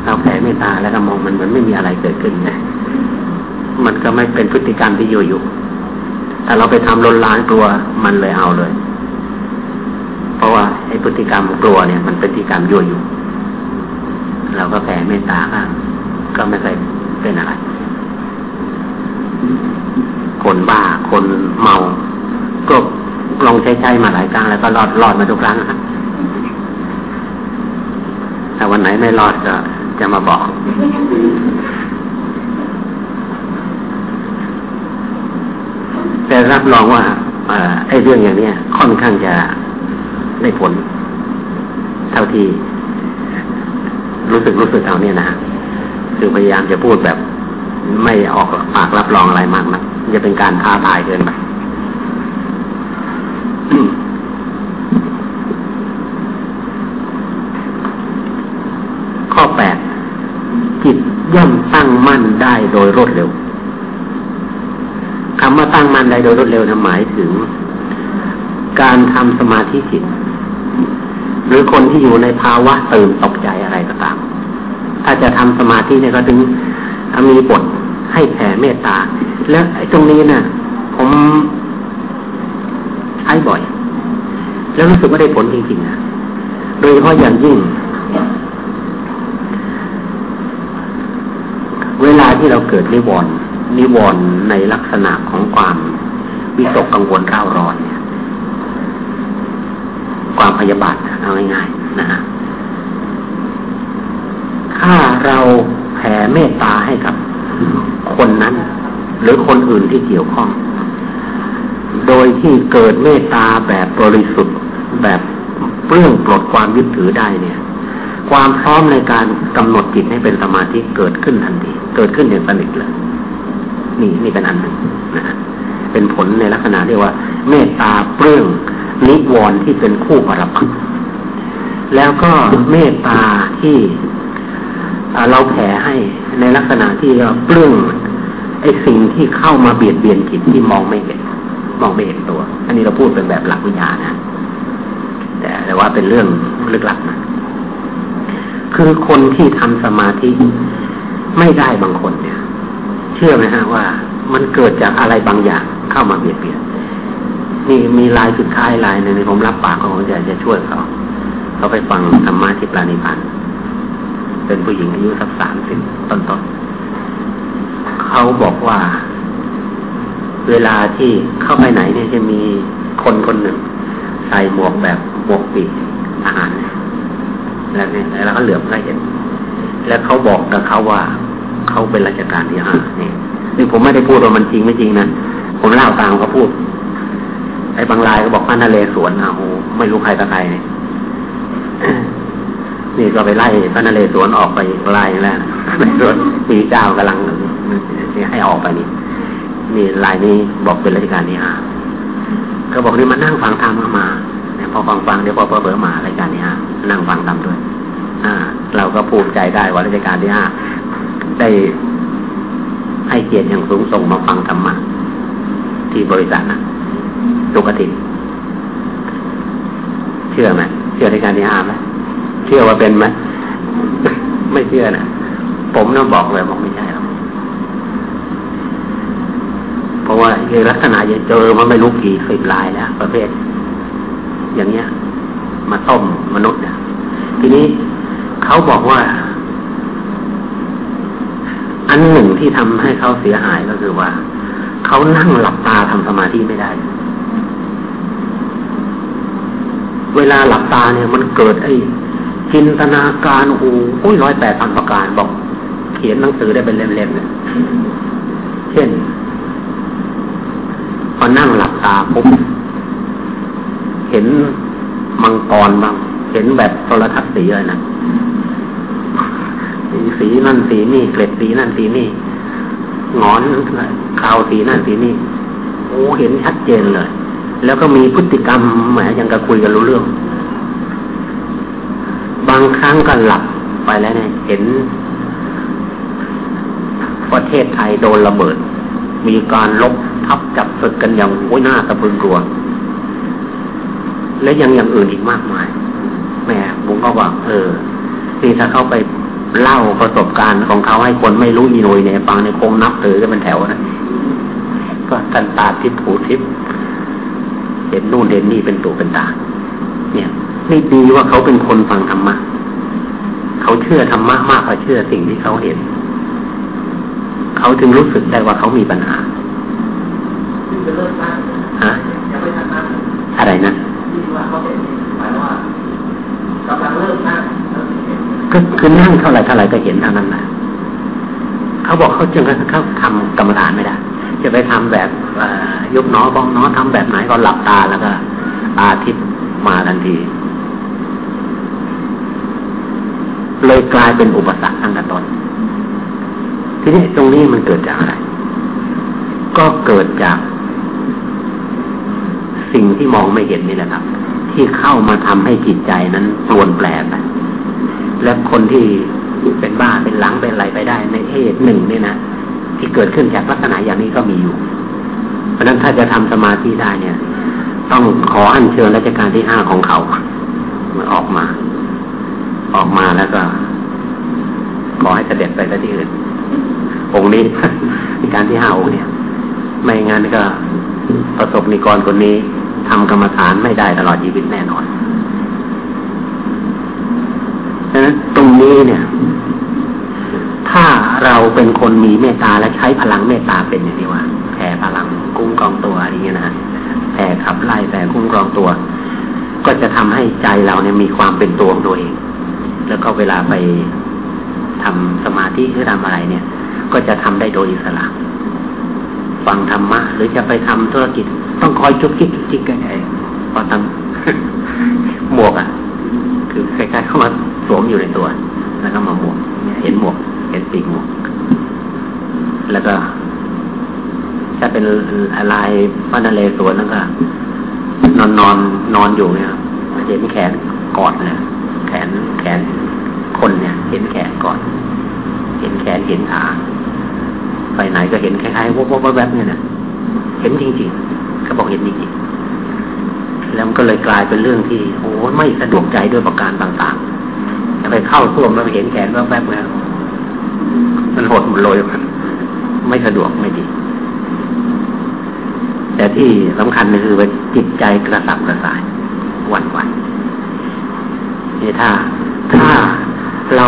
เราแผ่เมตตาแล้วก็มองมันเหมือนไม่มีอะไรเกิดขึ้นนะมันก็ไม่เป็นพฤติกรรมที่อยู่อยู่ถ้าเราไปทำลนล้านกลัวมันเลยเอาเลย เพราะว่าไอ้พฤติกรรมกลัวเนี่ย มันเป็นพฤติกรรมยั่วอยู่เราก็แผ่เมตตาบ้างก็ไม่เคยเป็นอะไร คนบ้าคนเมา ก็ ลองใช้ใช้มาหลายครั้งแล้วก็รอดรอดมาทุกครั้งครับถ้าวันไหนไม่รอดก็จะมาบอก แต่รับรองว่าไอ้เรื่องอย่างนี้ค่อนข้างจะได้ผล เท่าที่ รู้สึกรู้สึกเอาเนี่ยนะคือพยายามจะพูดแบบ ไม่ออกปากรับรองอะไรมากนะจะเป็นการท้าทายเกินไปข้อแปดจิต ย่อมตั้งมั่นได้โดยรวดเร็วคำว่าตั้งมั่นได้โดยรวดเร็วนะหมายถึง การทำสมาธิจิต หรือคนที่อยู่ในภาวะตื่นตกใจอะไรก็ตาม ถ้าจะทำสมาธิเนี่ยก็ถึงมีบทให้แผ่เมตตา แล้วตรงนี้นะ่ะ ผมใช้บ่อย แล้วรู้สึกว่าได้ผลจริงๆนะโดยเฉพาะอย่างยิ่ง เวลา ที่เราเกิดนิวรณ์นิวรณ์ในลักษณะของความวิตกกังวลเร่าร้อนเนี่ย ความพยาบาทเอาง่ายๆนะฮะถ้าเราแผ่เมตตาให้กับคนนั้น หรือคนอื่นที่เกี่ยวข้อง โดยที่เกิดเมตตาแบบบริสุทธิ์แบบเปลื้องปลดความยึดถือได้เนี่ย ความพร้อมในการกำหนดจิตให้เป็นสมาธิเกิดขึ้นทันที เกิดขึ้นอย่างสนิทเลยนี่นี่เป็นอันหนึ่งนะฮะเป็นผลในลักษณะเรียกว่า เมตตาเปลื้องนิวรณ์ที่เป็นคู่ปรปักแล้วก็เมตตาที่เราแผ่ให้ในลักษณะที่เราเปลื้องไอ้สิ่งที่เข้ามาเบียดเบียนจิตที่มองไม่เห็น มองไม่เห็นตัว อันนี้เราพูดเป็นแบบหลักวิญญาณนะแต่แต่ว่าเป็นเรื่องลึกลับนะ คือคนที่ทำสมาธิไม่ได้บางคนเนี่ย เชื่อไหมฮะว่า มันเกิดจากอะไรบางอย่างเข้ามาเบียดเบียนนี่มีลายสุดท้ายลายหนึ่งผมรับปากเขาจะจะช่วยเขาเขาไปฟังธรรมะที่ปราณิพันธ์เป็นผู้หญิงอายุสักสามสิบต้นๆเขาบอกว่า เวลาที่เข้าไปไหนเนี่ยจะมีคนคนหนึ่ง ใส่หมวกแบบหมวกปีกทหารเนี่ย แล้วเขาเหลือบก็เห็น แล้วเขาบอกกับเขาว่าเขาเป็นราชการที่ห้านี่นี่ผมไม่ได้พูดว่ามันจริงไม่จริงนะผมเล่าตามเขาพูด ไอ้บางรายก็บอกพระนเรศวรนะโอ้ไม่รู้ใครกับใครเนี่ยนี่ก็ไปไล่พระนเรศวรออกไปไล่แล้วรถมีเจ้ากำลังนี่ให้ออกไปนี่นี่ลายนี้บอกเป็นราชการนี่ฮะก็บอกนี่มานั่งฟังธรรมมา อฟังฟังเดี๋ยวพอเผลอมารายการนี้ฮะนั่งฟังธรรมด้วย อ่า เราก็ภูมิใจได้ว่าราชการที่ห้าได้ให้เกียรติอย่างสูงส่งมาฟังธรรมะที่บริษัทนะทุกอาทิตย์เชื่อไหมเชื่อในการที่ห้าไหมเชื่อว่าเป็นไหมไม่เชื่อนะผมน่ะบอกเลยบอกไม่ใช่หรอกเพราะว่าลักษณะจะเจอมันไม่รู้กี่สิบลายแล้วประเภท อย่างเงี้ย มาต้มมนุษย์เนี่ยทีนี้เขาบอกว่า อันหนึ่งที่ทำให้เขาเสียหายก็คือว่า เขานั่งหลับตาทำสมาธิไม่ได้ เวลาหลับตาเนี่ยมันเกิดไอ้จินตนาการโอ้โหร้อยแปดพันประการบอก เขียนหนังสือได้เป็นเล่มๆเนี่ยเช่น พอนั่งหลับตาปุ๊บ เห็นมังกรบ้าง เห็นแบบโทรทัศน์สีเลยนะสีนั่นสีนี่เกล็ดสีนั่นสีนี่งอนขาวสีนั่นสีนี่โอ้เห็นชัดเจนเลย แล้วก็มีพฤติกรรมแหมยังกับคุยกันรู้เรื่อง บางครั้งก็หลับไปแล้วเนี่ยเห็น ประเทศไทยโดนระเบิด มีการลบทับจับศึกกันอย่างโอ้ยหน้าตะพึงกลัว และยังอย่างอื่นอีกมากมายแม่ผมก็บอกเออที่ถ้าเข้าไปเล่าประสบการณ์ของเขาให้คนไม่รู้อีโนยเนี่ยฟังในคงนับถือกันเป็นแถวนะก็กันตาทิพย์หูทิพย์เห็นนู่นเห็นนี่เป็นตัวเป็นตาเนี่ยนี่ดีว่าเขาเป็นคนฟังธรรมะเขาเชื่อธรรมะมากกว่าเชื่อสิ่งที่เขาเห็น เขาจึงรู้สึกได้ว่าเขามีปัญหาฮะอะไรนะ หมายว่ากำลังเริ่มนั่งก็คือนั่งเท่าไหร่เท่าไหร่ก็เห็นเท่านั้นนะเขาบอกเขาจึงเขาทำกรรมฐานไม่ได้ จะไปทำแบบยุบน้อบ้องน้อทำแบบไหนก็หลับตาแล้วก็อาทิตย์มาทันที เลยกลายเป็นอุปสรรคตั้งแต่ต้นทีนี้ตรงนี้มันเกิดจากอะไร ก็เกิดจาก สิ่งที่มองไม่เห็นนี่แหละครับ ที่เข้ามาทำให้จิตใจนั้นปลวนแปลไปและคนที่เป็นบ้าเป็นหลังเป็นอะไรไปได้ ในเพศหนึ่งเนี่ยนะที่เกิดขึ้นจากลักษณะอย่างนี้ก็มีอยู่ เพราะนั้นถ้าจะทำสมาธิได้เนี่ย ต้องขออัญเชิญราชการที่ห้าของเขาออกมา ออกมาแล้วก็ขอให้เสด็จไปที่อื่นองค์นี้การที่ห้าองค์เนี่ย ไม่งั้นก็ประสบนิกรคนนี้ ทำกรรมฐานไม่ได้ตลอดชีวิตแน่นอนดังนั้นตรงนี้เนี่ย ถ้าเราเป็นคนมีเมตตาและใช้พลังเมตตาเป็นอย่างนี้ว่าแผ่พลังคุ้มครองตัวอย่างเงี้ยนะแผ่ขับไล่แผ่คุ้มครองตัว ก็จะทำให้ใจเราเนี่ยมีความเป็นตัวของตัวเอง แล้วก็เวลาไปทำสมาธิหรือทำอะไรเนี่ย ก็จะทำได้โดยอิสระ ฟังธรรมะหรือจะไปทำธุรกิจ ต้องคอยจุกจิกจิกกันไงพอทำหมวกอะ คือคล้ายๆเข้ามาสวมอยู่ในตัว แล้วก็มาหมวก เห็นหมวก เห็นปีกหมวก แล้วก็ ถ้าเป็นลายพระนเรศวรแล้วก็นอนนอนนอนอยู่เนี่ยเห็นแขนกอดเนี่ยแขนแขนคนเนี่ย เห็นแขนกอดเห็นแขนเห็นขาไปไหนก็เห็นคล้ายๆวบๆแวบๆเนี่ยนะเห็นจริงๆ เขาบอกเห็นจริงๆแล้วมันก็เลยกลายเป็นเรื่องที่โอ้ไม่สะดวกใจด้วยประการต่างๆไปเข้าส้วมแล้วเห็นแขนแวบๆแล้วมันหดมันลอยมันไม่สะดวกไม่ดี แต่ที่สำคัญคือว่าจิตใจกระสับกระส่ายวันวันนี่ถ้าถ้าเรา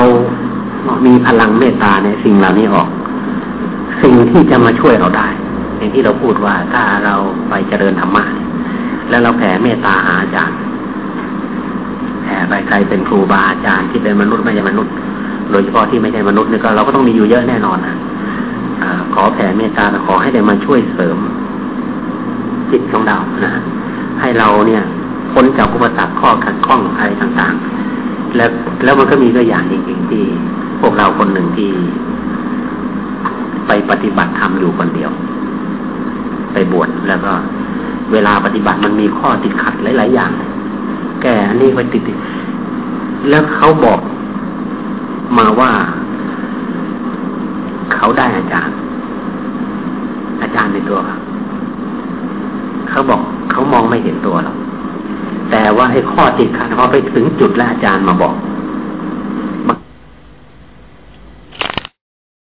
มีพลังเมตตาในสิ่งเหล่านี้ออก สิ่งที่จะมาช่วยเราได้ อย่างที่เราพูดว่าถ้าเราไปเจริญธรรมะแล้วเราแผ่เมตตาหาอาจารย์แผ่ไปใครเป็นครูบาอาจารย์ที่เป็นมนุษย์ไม่ใช่มนุษย์ โดยเฉพาะที่ไม่ใช่มนุษย์นี่ก็เราก็ต้องมีอยู่เยอะแน่นอนนะอขอแผ่เมตตาขอให้ได้มาช่วยเสริมจิตของเรานะให้เราเนี่ยพ้นจากอุปสรรคข้อขัดข้องอะไรต่างๆ แล้วแล้วมันก็มีตัวอย่างจริงๆที่พวกเราคนหนึ่งที่ ไปปฏิบัติธรรมอยู่คนเดียว ไปบวชแล้วก็ เวลาปฏิบัติมันมีข้อติดขัดหลาย ๆ อย่าง แกอันนี้ไปติดแล้วเขาบอกมาว่าเขาได้อาจารย์ อาจารย์ในตัวเขาบอกเขามองไม่เห็นตัวหรอกแต่ว่าไอ้ข้อติดขัดพอไปถึงจุดแล้วอาจารย์มาบอก